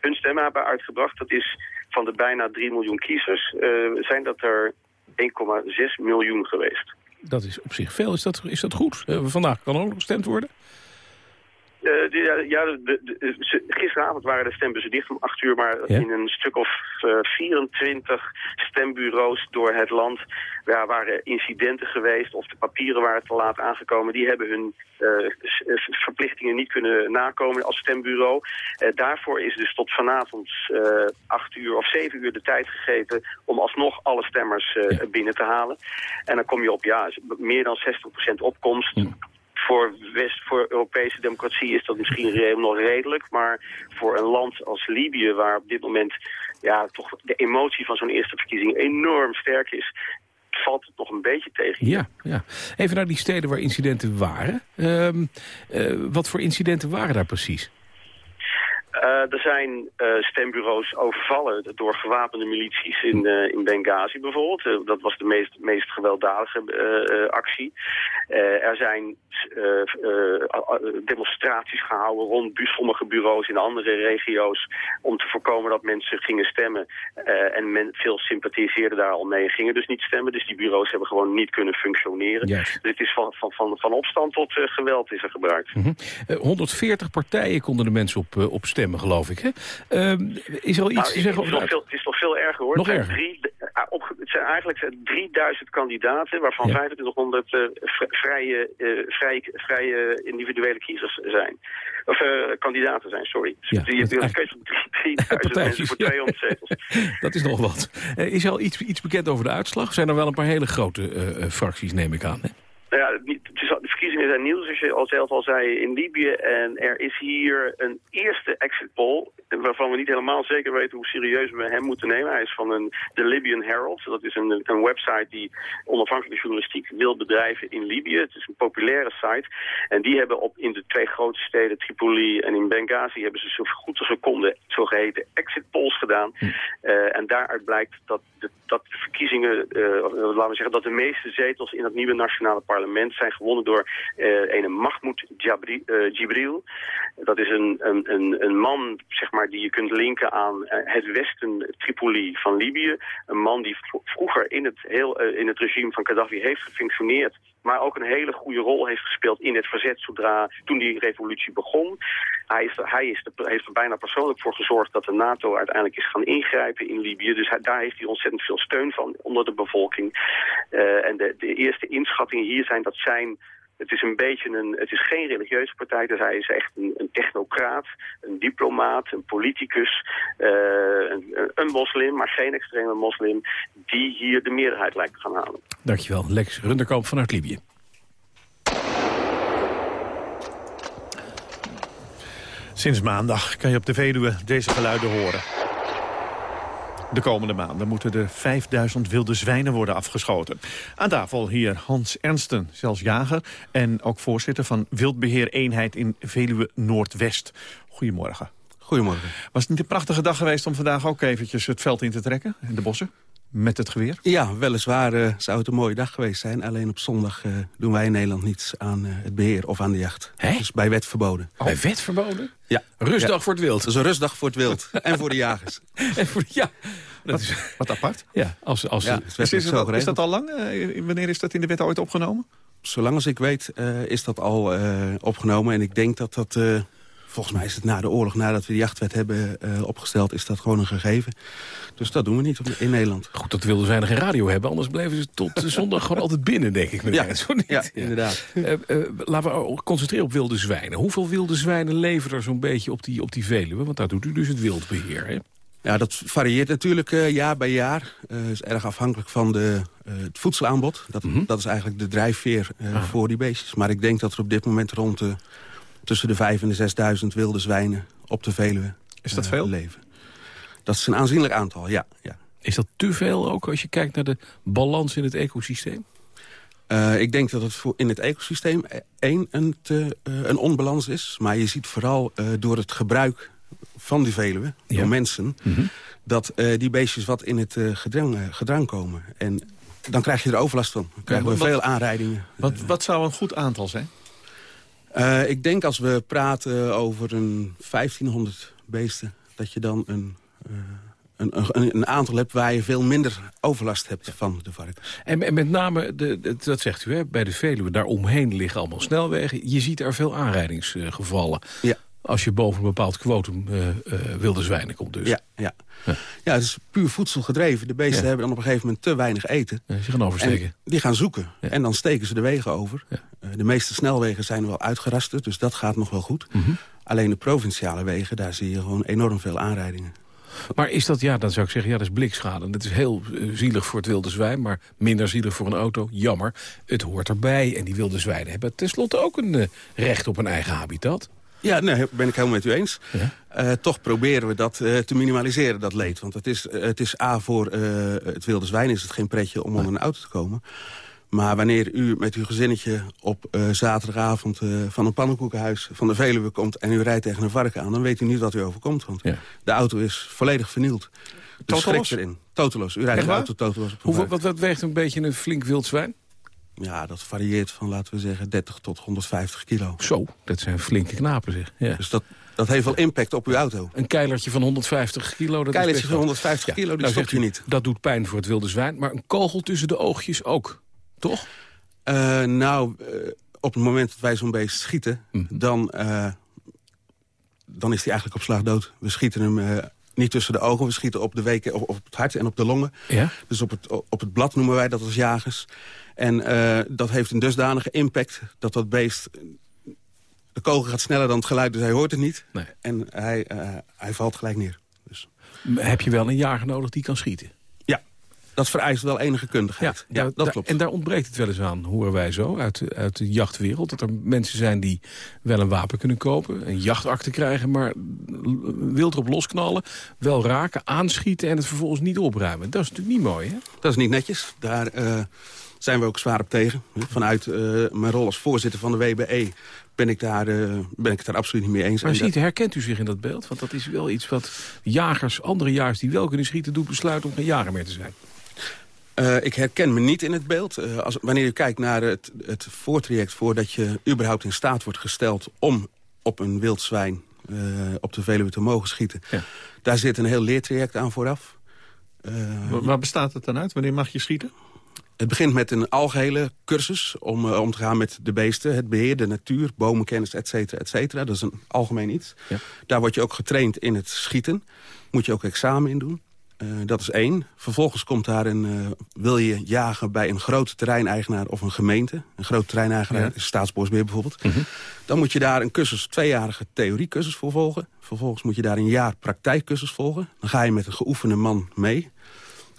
hun stemmen hebben uitgebracht. Dat is van de bijna 3 miljoen kiezers, eh, zijn dat er 1,6 miljoen geweest. Dat is op zich veel. Is dat, is dat goed? Eh, vandaag kan ook nog gestemd worden? Eh, de- ja, de, de- de- ze- gisteravond waren de stembussen dicht om 8 uur, maar Ja. in een stuk of eh, 24 stembureaus door het land ja, waren incidenten geweest of de papieren waren te laat aangekomen. Die hebben hun eh, eh, verplichtingen niet kunnen nakomen als stembureau. Eh, daarvoor is dus tot vanavond eh 8 uur of 7 uur de tijd gegeven om alsnog alle stemmers eh, binnen te halen. En dan kom je op ja, meer dan 60% opkomst voor, West, voor Europese democratie is dat misschien nog redelijk. Maar voor een land als Libië, waar op dit moment ja, toch de emotie van zo'n eerste verkiezing enorm sterk is, valt het nog een beetje tegen. Ja, ja. Even naar die steden waar incidenten waren. Ehm, eh, wat voor incidenten waren daar precies? Eh, er zijn eh, stembureaus overvallen door gewapende milities in, eh, in Benghazi bijvoorbeeld. Dat was de meest, meest gewelddadige actie. Er zijn demonstraties gehouden rond sommige bureaus in andere regio's... om te voorkomen dat mensen gingen stemmen. En men, veel sympathiseerden daar al mee en gingen dus niet stemmen. Dus die bureaus hebben gewoon niet kunnen functioneren. Dus het is van, van, van, van opstand tot geweld is er gebruikt. Mhm. Eh, 140 partijen konden de mensen op, op stemmen, geloof ik. Hè? Ehm, is er al iets Nou, te het, zeggen is over nog veel, het is nog veel erger hoor. Nog het, zijn erger? Drie, eh, opge- het zijn eigenlijk zijn 3000 kandidaten, waarvan 2500 eh, v- vrije, eh, vrije, vrije individuele kiezers zijn. Of eh, kandidaten zijn, sorry. Dus Ja, je hebt een keuze van 3000 mensen voor 200 zetels. Dat is nog wat. Eh, is er al iets, iets bekend over de uitslag? Zijn er wel een paar hele grote eh, eh, fracties, neem ik aan. Hè? Nou ja, de verkiezingen zijn nieuw, zoals je al zelf al zei, in Libië. En er is hier een eerste exit poll, waarvan we niet helemaal zeker weten hoe serieus we hem moeten nemen. Hij is van een, de Libyan Herald. Dat is een, een website die onafhankelijke journalistiek wil bedrijven in Libië. Het is een populaire site. En die hebben op, in de twee grote steden, Tripoli en in Benghazi, hebben ze zo goed als een konden zogeheten exit polls gedaan. Eh, en daaruit blijkt dat de, dat de verkiezingen, eh, laten we zeggen, dat de meeste zetels in het nieuwe nationale parlement zijn gewonnen door een Mahmoud Jabri, eh, Jibril. Dat is een, een, een, man, zeg maar, die je kunt linken aan eh, het westen Tripoli van Libië. Een man die vro- vroeger in het, heel, in het regime van Gaddafi heeft gefunctioneerd maar ook een hele goede rol heeft gespeeld in het verzet zodra toen die revolutie begon. Hij, is hij is heeft er bijna persoonlijk voor gezorgd dat de NATO uiteindelijk is gaan ingrijpen in Libië. Dus daar heeft hij ontzettend veel steun van onder de bevolking. Eh, en de, de eerste inschattingen hier zijn dat zijn het is een beetje een, het is geen religieuze partij, dus hij is echt een, een technocraat, een diplomaat, een politicus, eh, een, een moslim, maar geen extreme moslim, die hier de meerderheid lijkt te gaan halen. Dankjewel, Lex Runderkamp vanuit Libië. Sinds maandag kan je op de Veluwe deze geluiden horen. De komende maanden moeten er 5000 wilde zwijnen worden afgeschoten. Aan tafel hier Hans Ernsten, zelfs jager... en ook voorzitter van Wildbeheer Eenheid in Veluwe Noordwest. Goedemorgen. Goedemorgen. Was het niet een prachtige dag geweest om vandaag ook eventjes het veld in te trekken? In de bossen? Met het geweer? Ja, weliswaar eh, zou het een mooie dag geweest zijn. Alleen op zondag eh, doen wij in Nederland niets aan eh, het beheer of aan de jacht. Dus bij wet verboden. Bij wet verboden? Ja. Rustdag Ja. voor het wild. Is een rustdag voor het wild. en voor de jagers. En voor, ja, dat Wat, is, wat apart. ja, als, als, Ja, ja. het is zo dat, is dat al lang? Eh, wanneer is dat in de wet ooit opgenomen? Zolang als ik weet eh, is dat al eh, opgenomen. En ik denk dat dat... volgens mij is het na de oorlog, nadat we de jachtwet hebben eh, opgesteld... is dat gewoon een gegeven. Dus dat doen we niet in Nederland. Goed dat wilden zij geen radio hebben, anders bleven ze tot zondag gewoon altijd binnen, denk ik. Ja, zo niet. ja, inderdaad. Eh, laten we concentreren op wilde zwijnen. Hoeveel wilde zwijnen leven er zo'n beetje op die, op die Veluwe? Want daar doet u dus het wildbeheer, hè? Ja, dat varieert natuurlijk jaar bij jaar. Het is erg afhankelijk van de, het voedselaanbod. Dat, dat is eigenlijk de drijfveer Ah. voor die beestjes. Maar ik denk dat er op dit moment rond de, tussen de 5 en de 6000 wilde zwijnen op de Veluwe Is dat eh, veel? leven. Dat is een aanzienlijk aantal, ja. ja. Is dat te veel ook als je kijkt naar de balans in het ecosysteem? Eh, ik denk dat het voor in het ecosysteem eh, één een, te, eh, een onbalans is. Maar je ziet vooral door het gebruik van die Veluwe, door mensen... dat eh, die beestjes wat in het gedrang, gedrang komen. En dan krijg je er overlast van. Dan krijgen we wat- veel aanrijdingen. Wat, wat zou een goed aantal zijn? Eh, ik denk als we praten over een 1500 beesten... dat je dan een, eh, een, een, een aantal hebt waar je veel minder overlast hebt van de varkens. En, en met name, de, de- dat zegt u, hè, bij de Veluwe, daaromheen liggen allemaal snelwegen. Je ziet er veel aanrijdingsgevallen. Ja. Als je boven een bepaald kwotum eh, eh, wilde zwijnen komt dus. Ja, ja. ja, het is puur voedselgedreven. De beesten Ja. hebben dan op een gegeven moment te weinig eten. Ja, ze gaan oversteken. En die gaan zoeken. En dan steken ze de wegen over. Eh, de meeste snelwegen zijn wel uitgerasterd, dus dat gaat nog wel goed. Mhm. Alleen de provinciale wegen, daar zie je gewoon enorm veel aanrijdingen. Maar is dat, ja, dan zou ik zeggen, ja, dat is blikschade. Dat is heel zielig voor het wilde zwijn, maar minder zielig voor een auto. Jammer, het hoort erbij. En die wilde zwijnen hebben tenslotte ook een recht op een eigen habitat. Ja, nee, ben ik helemaal met u eens. Eh, toch proberen we dat eh, te minimaliseren, dat leed. Want het is, eh, het is A, voor het wilde zwijn is het geen pretje om onder een auto te komen. Maar wanneer u met uw gezinnetje op zaterdagavond van een pannenkoekenhuis van de Veluwe komt... en u rijdt tegen een varken aan, dan weet u niet wat u overkomt. Want de auto is volledig vernield. Dus Totalos? erin. Toteloos. U rijdt de auto toteloos op Hoeveel, wat weegt een beetje een flink wild zwijn? Ja, dat varieert van, laten we zeggen, 30 tot 150 kilo. Zo, dat zijn flinke knapen zeg. Ja. Dus dat, dat heeft wel impact op uw auto. Een keilertje van 150 kilo. Dat Keilertje van wat. 150 kilo, die nou stopt u, niet. Dat doet pijn voor het wilde zwijn. Maar een kogel tussen de oogjes ook, toch? Eh, nou, eh, op het moment dat wij zo'n beest schieten... Mhm. dan, eh, dan is hij eigenlijk op slag dood. We schieten hem niet tussen de ogen. We schieten op, de weken, op, op het hart en op de longen. Ja? Dus op het, op het blad noemen wij dat als jagers. En eh, dat heeft een dusdanige impact dat dat beest... De kogel gaat sneller dan het geluid, dus hij hoort het niet. Nee. En hij, eh, hij valt gelijk neer. Dus. Heb je wel een jager nodig die kan schieten? Ja, dat vereist wel enige kundigheid. Ja, daar- dat daar- klopt. En daar ontbreekt het wel eens aan, horen wij zo, uit, de- uit de jachtwereld. Dat er mensen zijn die wel een wapen kunnen kopen, een jachtakte krijgen... maar wild erop losknallen, wel raken, aanschieten en het vervolgens niet opruimen. Dat is natuurlijk niet mooi, hè? Dat is niet netjes. Daar eh, zijn we ook zwaar op tegen. Vanuit eh, mijn rol als voorzitter van de WBE ben ik, daar, eh, ben ik het daar absoluut niet mee eens. Maar ziet, herkent u zich in dat beeld? Want dat is wel iets wat jagers, andere jagers die wel kunnen schieten... doen besluiten om geen jager meer te zijn. Eh, ik herken me niet in het beeld. Eh, als, wanneer je kijkt naar het, het voortraject voordat je überhaupt in staat wordt gesteld... om op een wild zwijn eh, op de Veluwe te mogen schieten... daar zit een heel leertraject aan vooraf. Eh, Waar- Waar bestaat het dan uit? Wanneer mag je schieten? Het begint met een algehele cursus om eh, om te gaan met de beesten. Het beheer, de natuur, bomenkennis, et cetera, et cetera. Dat is een algemeen iets. Daar word je ook getraind in het schieten. Moet je ook examen in doen. Eh, dat is één. Vervolgens komt daar een... eh, wil je jagen bij een grote terreineigenaar of een gemeente. Een grote terreineigenaar Ja. Staatsbosbeheer bijvoorbeeld. Dan moet je daar een cursus, tweejarige theoriecursus voor volgen. Vervolgens moet je daar een jaar praktijkcursus volgen. Dan ga je met een geoefende man mee.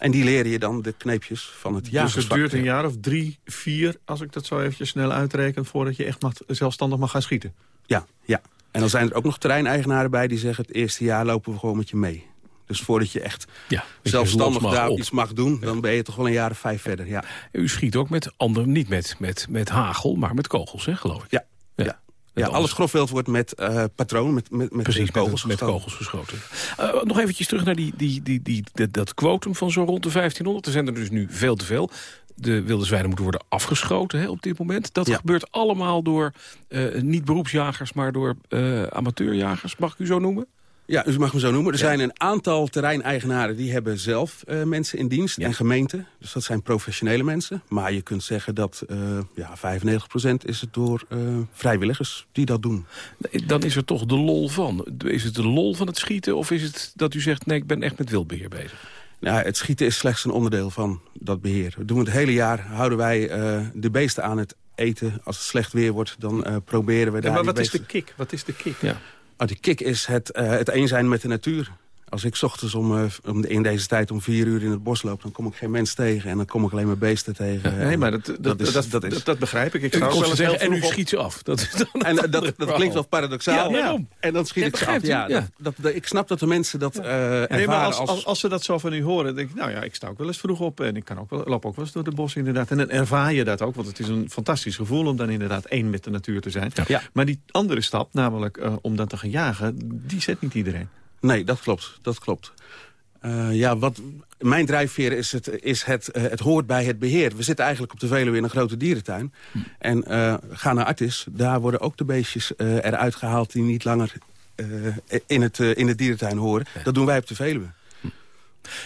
En die leren je dan de kneepjes van het Dus jagersvak. het duurt een jaar of drie, vier, als ik dat zo eventjes snel uitreken... voordat je echt mag, zelfstandig mag gaan schieten. Ja, ja. En dan zijn er ook nog terreineigenaren bij die zeggen... het eerste jaar lopen we gewoon met je mee. Dus voordat je echt Ja, zelfstandig daar op. iets mag doen... dan ben je toch wel een jaar of vijf verder, ja. U schiet ook met anderen, niet met, met, met hagel, maar met kogels, hè, geloof ik. Ja, ja. Ja, alles- alles grofwild wordt met eh patronen, met, met, met Precies, kogels met, geschoten. kogels geschoten. Eh, nog eventjes terug naar die, die, die, die, dat- dat quotum van zo rond de 1500. Er zijn er dus nu veel te veel. De wilde zwijnen moeten worden afgeschoten hè, op dit moment. Dat gebeurt allemaal door eh, niet beroepsjagers, maar door amateurjagers. Mag ik u zo noemen? Ja, u mag me zo noemen. Er zijn een aantal terreineigenaren die hebben zelf eh, mensen in dienst en gemeenten. Dus dat zijn professionele mensen. Maar je kunt zeggen dat eh ja, 95% is het door eh, vrijwilligers die dat doen. Dan is er toch de lol van. Is het de lol van het schieten of is het dat u zegt... nee, ik ben echt met wildbeheer bezig? Nou, het schieten is slechts een onderdeel van dat beheer. We doen het hele jaar, houden wij eh, de beesten aan het eten. Als het slecht weer wordt, dan eh, proberen we Ja, daar maar wat is de kick? Wat is de kick? Ja. Oh, die kick is het, eh het een zijn met de natuur. Als ik 's ochtends om, eh, om, in deze tijd om vier uur in het bos loop... dan kom ik geen mens tegen en dan kom ik alleen maar beesten tegen. nee, maar dat, dat, dat, is- dat, dat is- dat begrijp ik. Ik En zou wel zeggen, en u vroeg op- schiet ze af. Dat, is dan een En eh, dat, dat klinkt wel paradoxaal. Ja, waarom? En dan schiet Ja, ik ze af. Ja, Ja. dat, dat, dat- ik snap dat de mensen dat eh Nee, maar als, als... als, als ze dat zo van u horen, denk ik, nou ja, ik sta ook wel eens vroeg op. En ik kan ook wel, loop ook wel eens door de bos inderdaad. En dan ervaar je dat ook, want het is een fantastisch gevoel... om dan inderdaad één met de natuur te zijn. Ja. Maar die andere stap, namelijk eh, om dan te gaan jagen... die zet niet iedereen. Nee, dat klopt. Dat klopt. Eh, ja, wat, mijn drijfveer is, het, is het, eh, het hoort bij het beheer. We zitten eigenlijk op de Veluwe in een grote dierentuin. En eh, ga naar Artis, daar worden ook de beestjes eruit gehaald... die niet langer in, het, in de dierentuin horen. Dat doen wij op de Veluwe.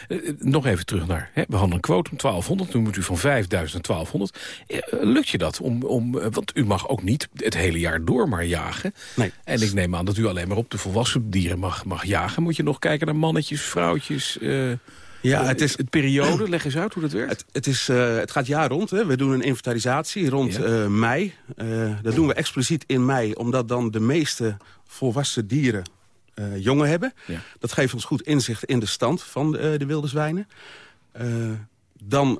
Eh, eh, nog even terug naar, hè, we hadden een quote om 1200, nu moet u van 5000 naar 1200. Eh, lukt je dat? Om, om, eh, want u mag ook niet het hele jaar door maar jagen. Nee. En ik neem aan dat u alleen maar op de volwassen dieren mag, mag jagen. Moet je nog kijken naar mannetjes, vrouwtjes... Ja, het is- het periode, leg eens uit hoe dat werkt. Het, het, is, het gaat jaar rond. Hè. We doen een inventarisatie rond Ja. mei. Dat doen we expliciet in mei, omdat dan de meeste volwassen dieren eh, jongen hebben. Ja. Dat geeft ons goed inzicht in de stand van de, eh, de wilde zwijnen. Eh, dan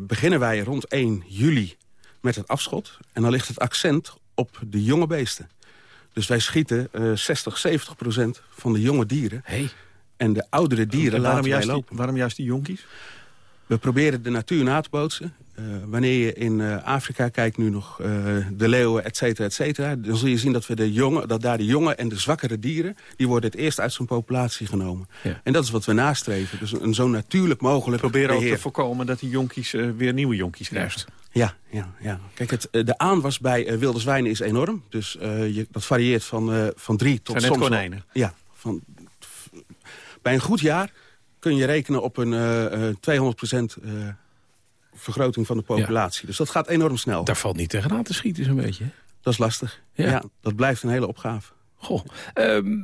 beginnen wij rond 1 juli met het afschot. En dan ligt het accent op de jonge beesten. Dus wij schieten eh 60, 70 procent van de jonge dieren. Hey. En de oudere dieren laten wij juist lopen. waarom juist die jonkies? We proberen de natuur na te bootsen. Eh, wanneer je in eh, Afrika kijkt nu nog eh, de leeuwen, et cetera, et cetera... dan zul je zien dat, we de jonge, dat daar de jonge en de zwakkere dieren... die worden het eerst uit zo'n populatie genomen. Ja. En dat is wat we nastreven. Dus een zo natuurlijk mogelijk Proberen ook te voorkomen dat die jonkies weer nieuwe jonkies krijgen. Ja, ja, ja. Kijk, het, de aanwas bij wilde zwijnen is enorm. Dus je, dat varieert van, van drie tot Zijn net soms wel- konijnen. Ja. Van, bij een goed jaar kun je rekenen op een eh, eh, 200% eh, vergroting van de populatie. Dus dat gaat enorm snel. Daar valt niet tegenaan te schieten zo'n beetje. Dat is lastig. Ja. Ja. dat blijft een hele opgave. Goh. Ehm,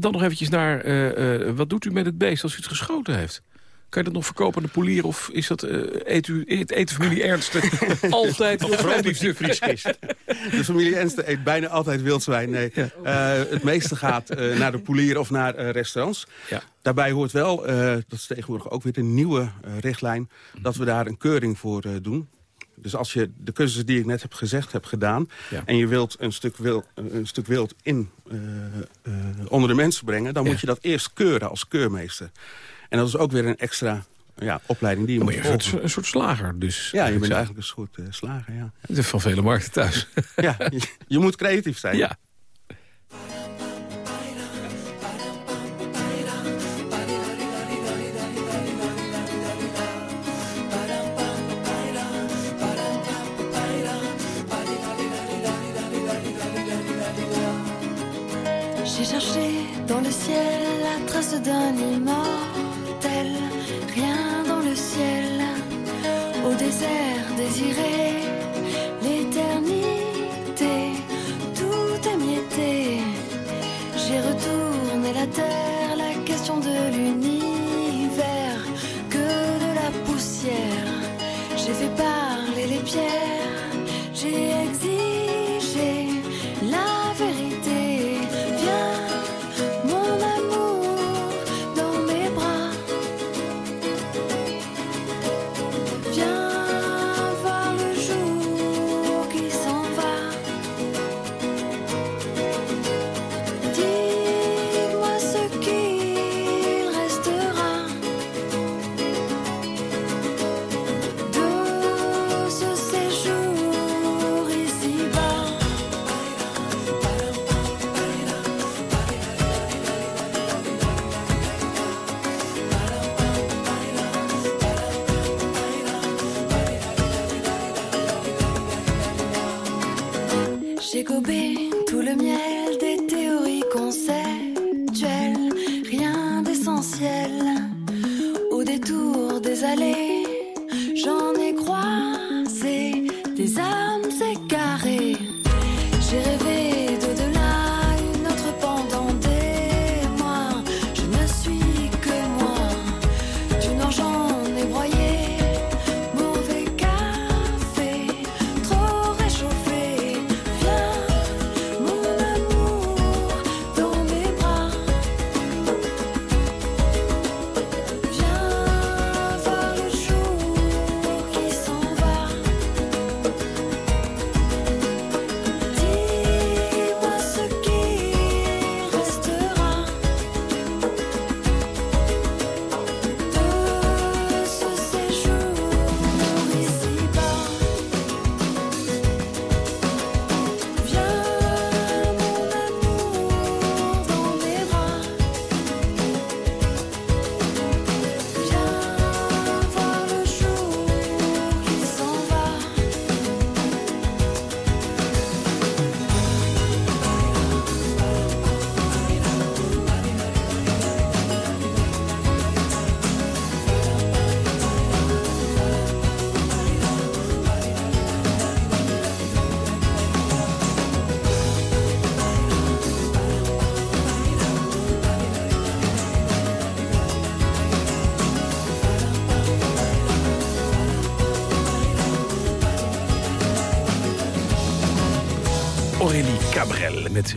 dan nog eventjes naar, eh, eh, wat doet u met het beest als u het geschoten heeft? Kan je dat nog verkopen aan de polier of is dat, eh, eet, u, eet, de familie Ernst altijd Of op diepvrieskist. De familie Enste eet bijna altijd wildzwijn. Nee. Eh, het meeste gaat eh, naar de polier of naar eh, restaurants. Ja. Daarbij hoort wel, eh, dat is tegenwoordig ook weer een nieuwe eh, richtlijn... dat we daar een keuring voor eh, doen. Dus als je de cursussen die ik net heb gezegd hebt gedaan... Ja. en je wilt een stuk wild, een stuk wild in, eh, eh, onder de mensen brengen... dan Ja. moet je dat eerst keuren als keurmeester. En dat is ook weer een extra ja, opleiding die je Maar moet je volgen. een soort slager dus. Ja, je bent eigenlijk een soort eh, slager, ja. Het is van vele markten thuis. ja je, je moet creatief zijn. ja. J'ai cherché dans le ciel la trace d'un immortel, aller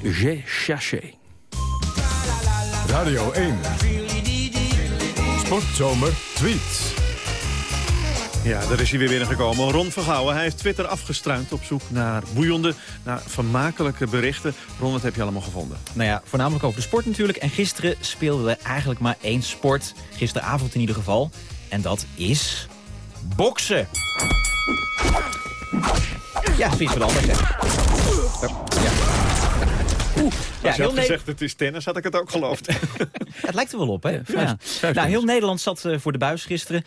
met J'ai cherché. Radio 1. Sportzomer tweets. Ja, daar is hij weer binnengekomen. Ron Vergouwen, hij heeft Twitter afgestruind op zoek naar boeiende, naar vermakelijke berichten. Ron, wat heb je allemaal gevonden? Nou ja, voornamelijk over de sport natuurlijk. En gisteren speelden we eigenlijk maar één sport. Gisteravond in ieder geval. En dat is... boksen. Ja, zoiets wat anders, hè. Ja. Oeh, ja, Als je heel had gezegd het is tennis, had ik het ook geloofd. het lijkt er wel op, hè? Ja, Nou, heel Nederland zat eh, voor de buis gisteren.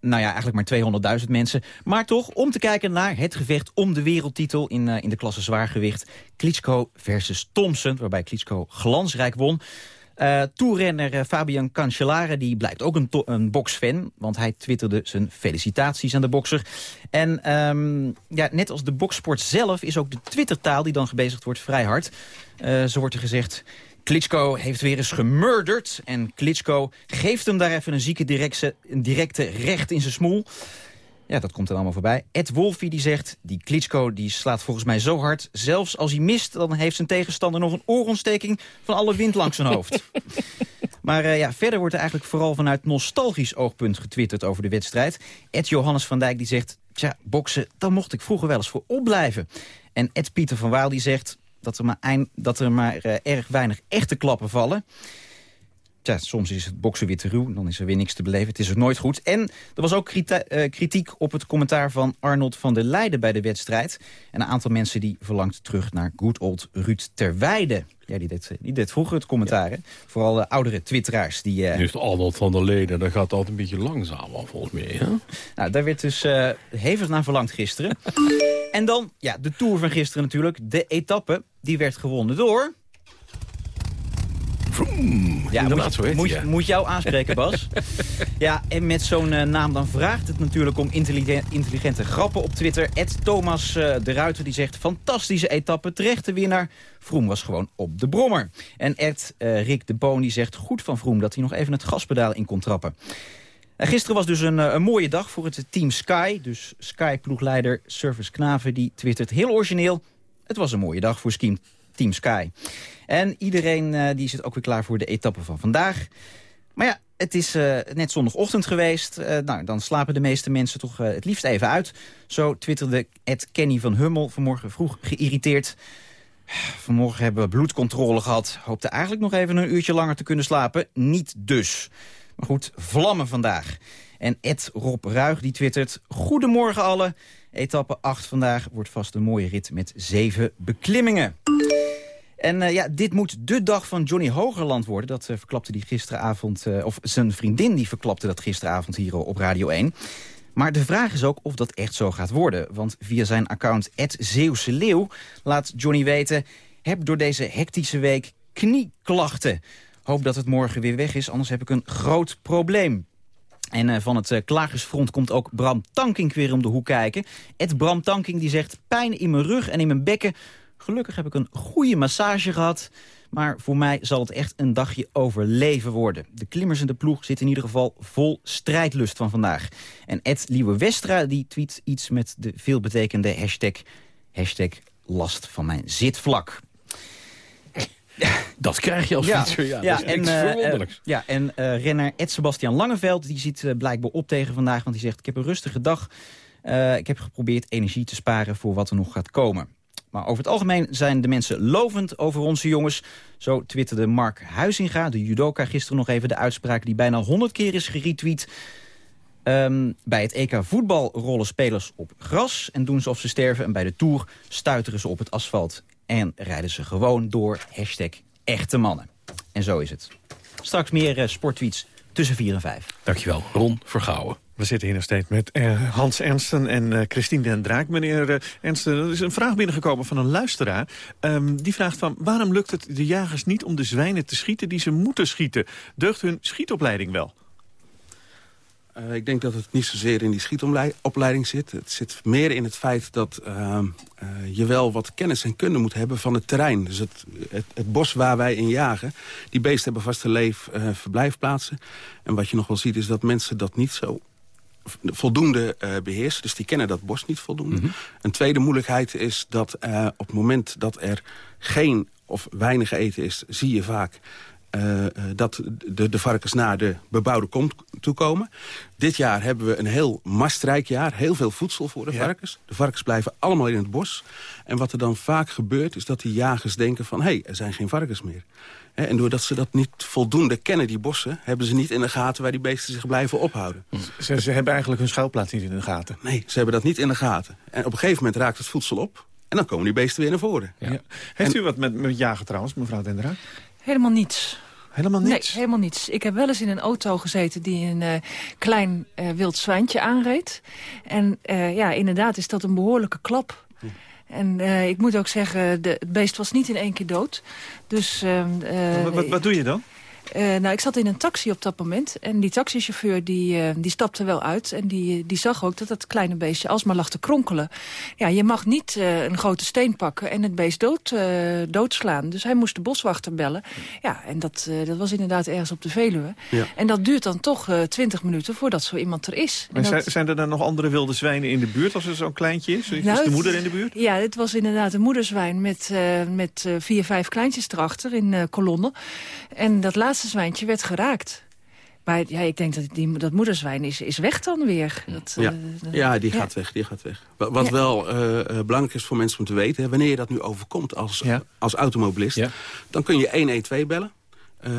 Nou ja, eigenlijk maar 200.000 mensen. Maar toch, om te kijken naar het gevecht om de wereldtitel in, eh, in de klasse zwaargewicht. Klitschko versus Thompson, waarbij Klitschko glansrijk won. Eh toerrenner eh, Fabian Cancellara die blijkt ook een, een boksfan. Want hij twitterde zijn felicitaties aan de bokser. En ehm, ja, net als de boksport zelf is ook de twittertaal die dan gebezigd wordt vrij hard. Eh, zo wordt er gezegd... Klitschko heeft weer eens gemurderd. En Klitschko geeft hem daar even een zieke directe, een directe recht in zijn smoel. Ja, dat komt er allemaal voorbij. Ed Wolfie die zegt, die Klitschko die slaat volgens mij zo hard... zelfs als hij mist, dan heeft zijn tegenstander nog een oorontsteking... van alle wind langs zijn hoofd. Maar eh, ja, verder wordt er eigenlijk vooral vanuit nostalgisch oogpunt getwitterd over de wedstrijd. Ed Johannes van Dijk die zegt, tja, boksen, daar mocht ik vroeger wel eens voor opblijven. En Ed Pieter van Waal die zegt dat er maar, eind, dat er maar eh, erg weinig echte klappen vallen. Tja, soms is het boksen weer te ruw, dan is er weer niks te beleven. Het is ook nooit goed. En er was ook krita- eh, kritiek op het commentaar van Arnold van der Leijden bij de wedstrijd. En een aantal mensen die verlangt terug naar good old Ruud Terweide. Ja, die deed, die deed vroeger het commentaar, hè? Vooral de oudere twitteraars. Die, eh, Nu is het Arnold van der Leden, dat gaat altijd een beetje langzaam al volgens mij. Hè? Nou, daar werd dus eh, hevig naar verlangd gisteren. en dan, ja, de Tour van gisteren natuurlijk. De etappe, die werd gewonnen door... Ja, Inderdaad, moet, moet, ja. jou aanspreken, Bas. ja, en met zo'n eh, naam dan vraagt het natuurlijk om intelligente, intelligente grappen op Twitter. Ed Thomas eh, de Ruiter die zegt, fantastische etappe, terechte winnaar. Vroom was gewoon op de brommer. En Ed eh, Rick de Boon die zegt, goed van Vroom dat hij nog even het gaspedaal in kon trappen. En gisteren was dus een, een mooie dag voor het team Sky. Dus Sky-ploegleider Service Knaven die twittert heel origineel. Het was een mooie dag voor Team Sky. En iedereen eh, die zit ook weer klaar voor de etappe van vandaag. Maar ja, het is eh, net zondagochtend geweest. Eh, nou, dan slapen de meeste mensen toch het liefst even uit. Zo twitterde Ed Kenny van Hummel vanmorgen vroeg geïrriteerd. Vanmorgen hebben we bloedcontrole gehad. Hoopte eigenlijk nog even een uurtje langer te kunnen slapen. Niet dus. Maar goed, vlammen vandaag. En Ed Rob Ruig die twittert... Goedemorgen allen. Etappe 8 vandaag wordt vast een mooie rit met zeven beklimmingen. En eh, ja, dit moet de dag van Johnny Hogerland worden. Dat eh, verklapte hij gisteravond, eh, of zijn vriendin die verklapte dat gisteravond hier op Radio 1. Maar de vraag is ook of dat echt zo gaat worden. Want via zijn account Zeeuwse Leeuw laat Johnny weten... heb door deze hectische week knieklachten. Hoop dat het morgen weer weg is, anders heb ik een groot probleem. En van het klagersfront komt ook Bram Tankink weer om de hoek kijken. Ed Bram Tankink die zegt pijn in mijn rug en in mijn bekken. Gelukkig heb ik een goede massage gehad. Maar voor mij zal het echt een dagje overleven worden. De klimmers in de ploeg zitten in ieder geval vol strijdlust van vandaag. En Ed Liewe Westra die tweet iets met de veelbetekende hashtag... hashtag last van mijn zitvlak. Dat krijg je als fietser, ja. is en, eh, ja, en eh, renner Ed Sebastian Langeveld die ziet eh, blijkbaar op tegen vandaag. Want die zegt, ik heb een rustige dag. Ik heb geprobeerd energie te sparen voor wat er nog gaat komen. Maar over het algemeen zijn de mensen lovend over onze jongens. Zo twitterde Mark Huizinga, de judoka, gisteren nog even de uitspraak... die bijna 100 keer is geretweet. Ehm, bij het EK voetbal rollen spelers op gras en doen ze of ze sterven. En bij de Tour stuiteren ze op het asfalt. En rijden ze gewoon door. Hashtag echte mannen. En zo is het. Straks meer eh, sporttweets tussen 4 en 5. Dankjewel, Ron Vergouwen. We zitten hier nog steeds met eh, Hans Ernsten en eh, Christine den Draak. Meneer eh, Ernsten, er is een vraag binnengekomen van een luisteraar. Ehm, die vraagt van, waarom lukt het de jagers niet om de zwijnen te schieten die ze moeten schieten? Deugt hun schietopleiding wel? Ik denk dat het niet zozeer in die schietopleiding zit. Het zit meer in het feit dat ehm, eh, je wel wat kennis en kunde moet hebben van het terrein. Dus het, het, bos waar wij in jagen, die beesten hebben vaste leef, verblijfplaatsen. En wat je nog wel ziet is dat mensen dat niet zo voldoende beheersen. Dus die kennen dat bos niet voldoende. Een tweede moeilijkheid is dat eh, op het moment dat er geen of weinig eten is... zie je vaak eh, dat de, de varkens naar de bebouwde kom toe komen. Dit jaar hebben we een heel mastrijk jaar. Heel veel voedsel voor de varkens. De varkens blijven allemaal in het bos. En wat er dan vaak gebeurt is dat die jagers denken van... hé, hey, er zijn geen varkens meer. En doordat ze dat niet voldoende kennen, die bossen... hebben ze niet in de gaten waar die beesten zich blijven ophouden. Ze, ze hebben eigenlijk hun schuilplaats niet in de gaten. Nee, ze hebben dat niet in de gaten. En op een gegeven moment raakt het voedsel op... en dan komen die beesten weer naar voren. Ja. Heeft u wat met, met jagen trouwens, mevrouw Dendra? Helemaal niets. Helemaal niets? Nee, helemaal niets. Ik heb wel eens in een auto gezeten die een eh, klein eh, wild zwijntje aanreed. En eh, ja, inderdaad is dat een behoorlijke klap. En eh, ik moet ook zeggen, de, het beest was niet in één keer dood. Dus, wat, wat, wat doe je dan? Eh, nou, ik zat in een taxi op dat moment. En die taxichauffeur die, eh, die stapte wel uit. En die, die zag ook dat dat kleine beestje alsmaar lag te kronkelen. Ja, je mag niet eh, een grote steen pakken en het beest dood, doodslaan. Dus hij moest de boswachter bellen. Ja, en dat, dat was inderdaad ergens op de Veluwe. Ja. En dat duurt dan toch twintig minuten voordat zo iemand er is. En dat- zijn, zijn er dan nog andere wilde zwijnen in de buurt als er zo'n kleintje is? Is Nou, de moeder in de buurt? Ja, het was inderdaad een moederzwijn met, met vier, vijf kleintjes erachter in kolonnen. En dat laatste zwijntje werd geraakt. Maar ja, ik denk dat die, dat moederzwijn is, is weg dan weer. Dat, Ja, eh, ja die ja. gaat weg. Die gaat weg. Wa- Wat Ja. wel eh, eh, belangrijk is voor mensen om te weten... hè, wanneer je dat nu overkomt als, als automobilist... dan kun je 112 bellen. Eh,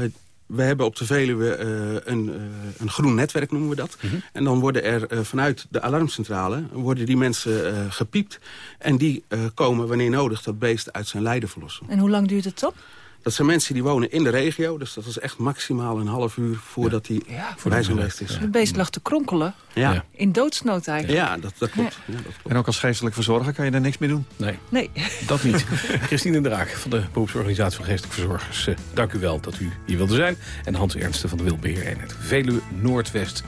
we hebben op de Veluwe eh, een, eh, een groen netwerk, noemen we dat. En dan worden er eh, vanuit de alarmcentrale... worden die mensen eh, gepiept. En die eh, komen wanneer nodig dat beest uit zijn lijden verlossen. En hoe lang duurt het dan? Dat zijn mensen die wonen in de regio. Dus dat is echt maximaal een half uur voordat hij bij zijn is. Het beest lag te kronkelen. Ja. In doodsnood eigenlijk. Ja, dat, dat klopt. Ja, dat klopt. En ook als geestelijk verzorger kan je daar niks mee doen? Nee. Nee. Dat niet. Christine Draak van de beroepsorganisatie van geestelijke verzorgers. eh, dank u wel dat u hier wilde zijn. En Hans Ernsten van de Wildbeheereenheid Veluwe Noordwest.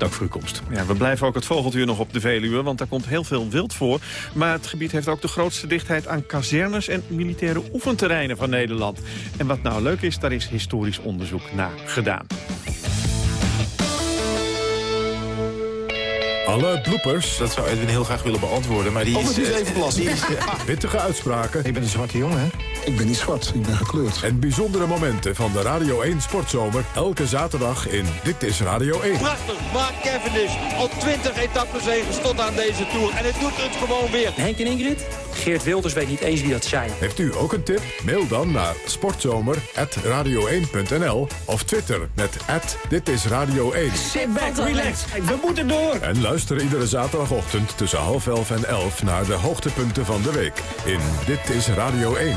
Dank voor uw komst. Ja, we blijven ook het vogeltuur nog op de Veluwe, want daar komt heel veel wild voor. Maar het gebied heeft ook de grootste dichtheid aan kazernes en militaire oefenterreinen van Nederland. En wat nou leuk is, daar is historisch onderzoek naar gedaan. Alle bloepers. Dat zou Edwin heel graag willen beantwoorden, maar die Oh, is... het is eh, even plassen. die is, eh, Pittige uitspraken. Ik ben een zwarte jongen, hè? Ik ben niet zwart, ik ben gekleurd. En bijzondere momenten van de Radio 1 Sportzomer. Elke zaterdag in Dit is Radio 1. Prachtig, Mark Cavendish. Al 20 etappenzegers tot aan deze Tour. En het doet het gewoon weer. Henk en Ingrid? Geert Wilders weet niet eens wie dat zijn. Heeft u ook een tip? Mail dan naar sportzomer.radio1.nl of Twitter met Dit is Radio 1. Sit back, relax. We moeten door. En luister iedere zaterdagochtend tussen half elf en elf naar de hoogtepunten van de week in Dit is Radio 1.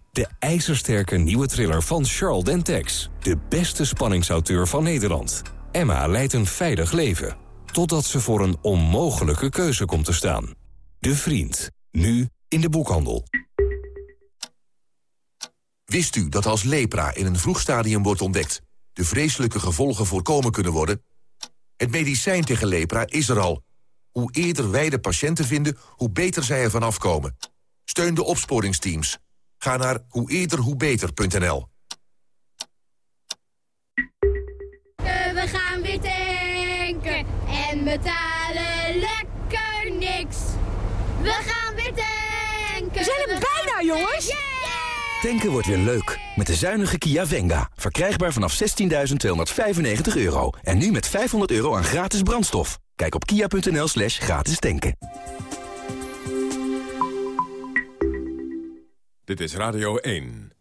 De ijzersterke nieuwe thriller van Charles Dentex. De beste spanningsauteur van Nederland. Emma leidt een veilig leven. Totdat ze voor een onmogelijke keuze komt te staan. De Vriend. Nu in de boekhandel. Wist u dat als lepra in een vroeg stadium wordt ontdekt... de vreselijke gevolgen voorkomen kunnen worden? Het medicijn tegen lepra is er al. Hoe eerder wij de patiënten vinden, hoe beter zij ervan afkomen. Steun de opsporingsteams. Ga naar hoe eerder hoe beter.nl. We gaan weer tanken en betalen lekker niks. We gaan weer tanken. We zijn er bijna, jongens. Tanken wordt weer leuk. Met de zuinige Kia Venga. Verkrijgbaar vanaf 16.295 euro. En nu met 500 euro aan gratis brandstof. Kijk op kia.nl slash gratis tanken. Dit is Radio 1.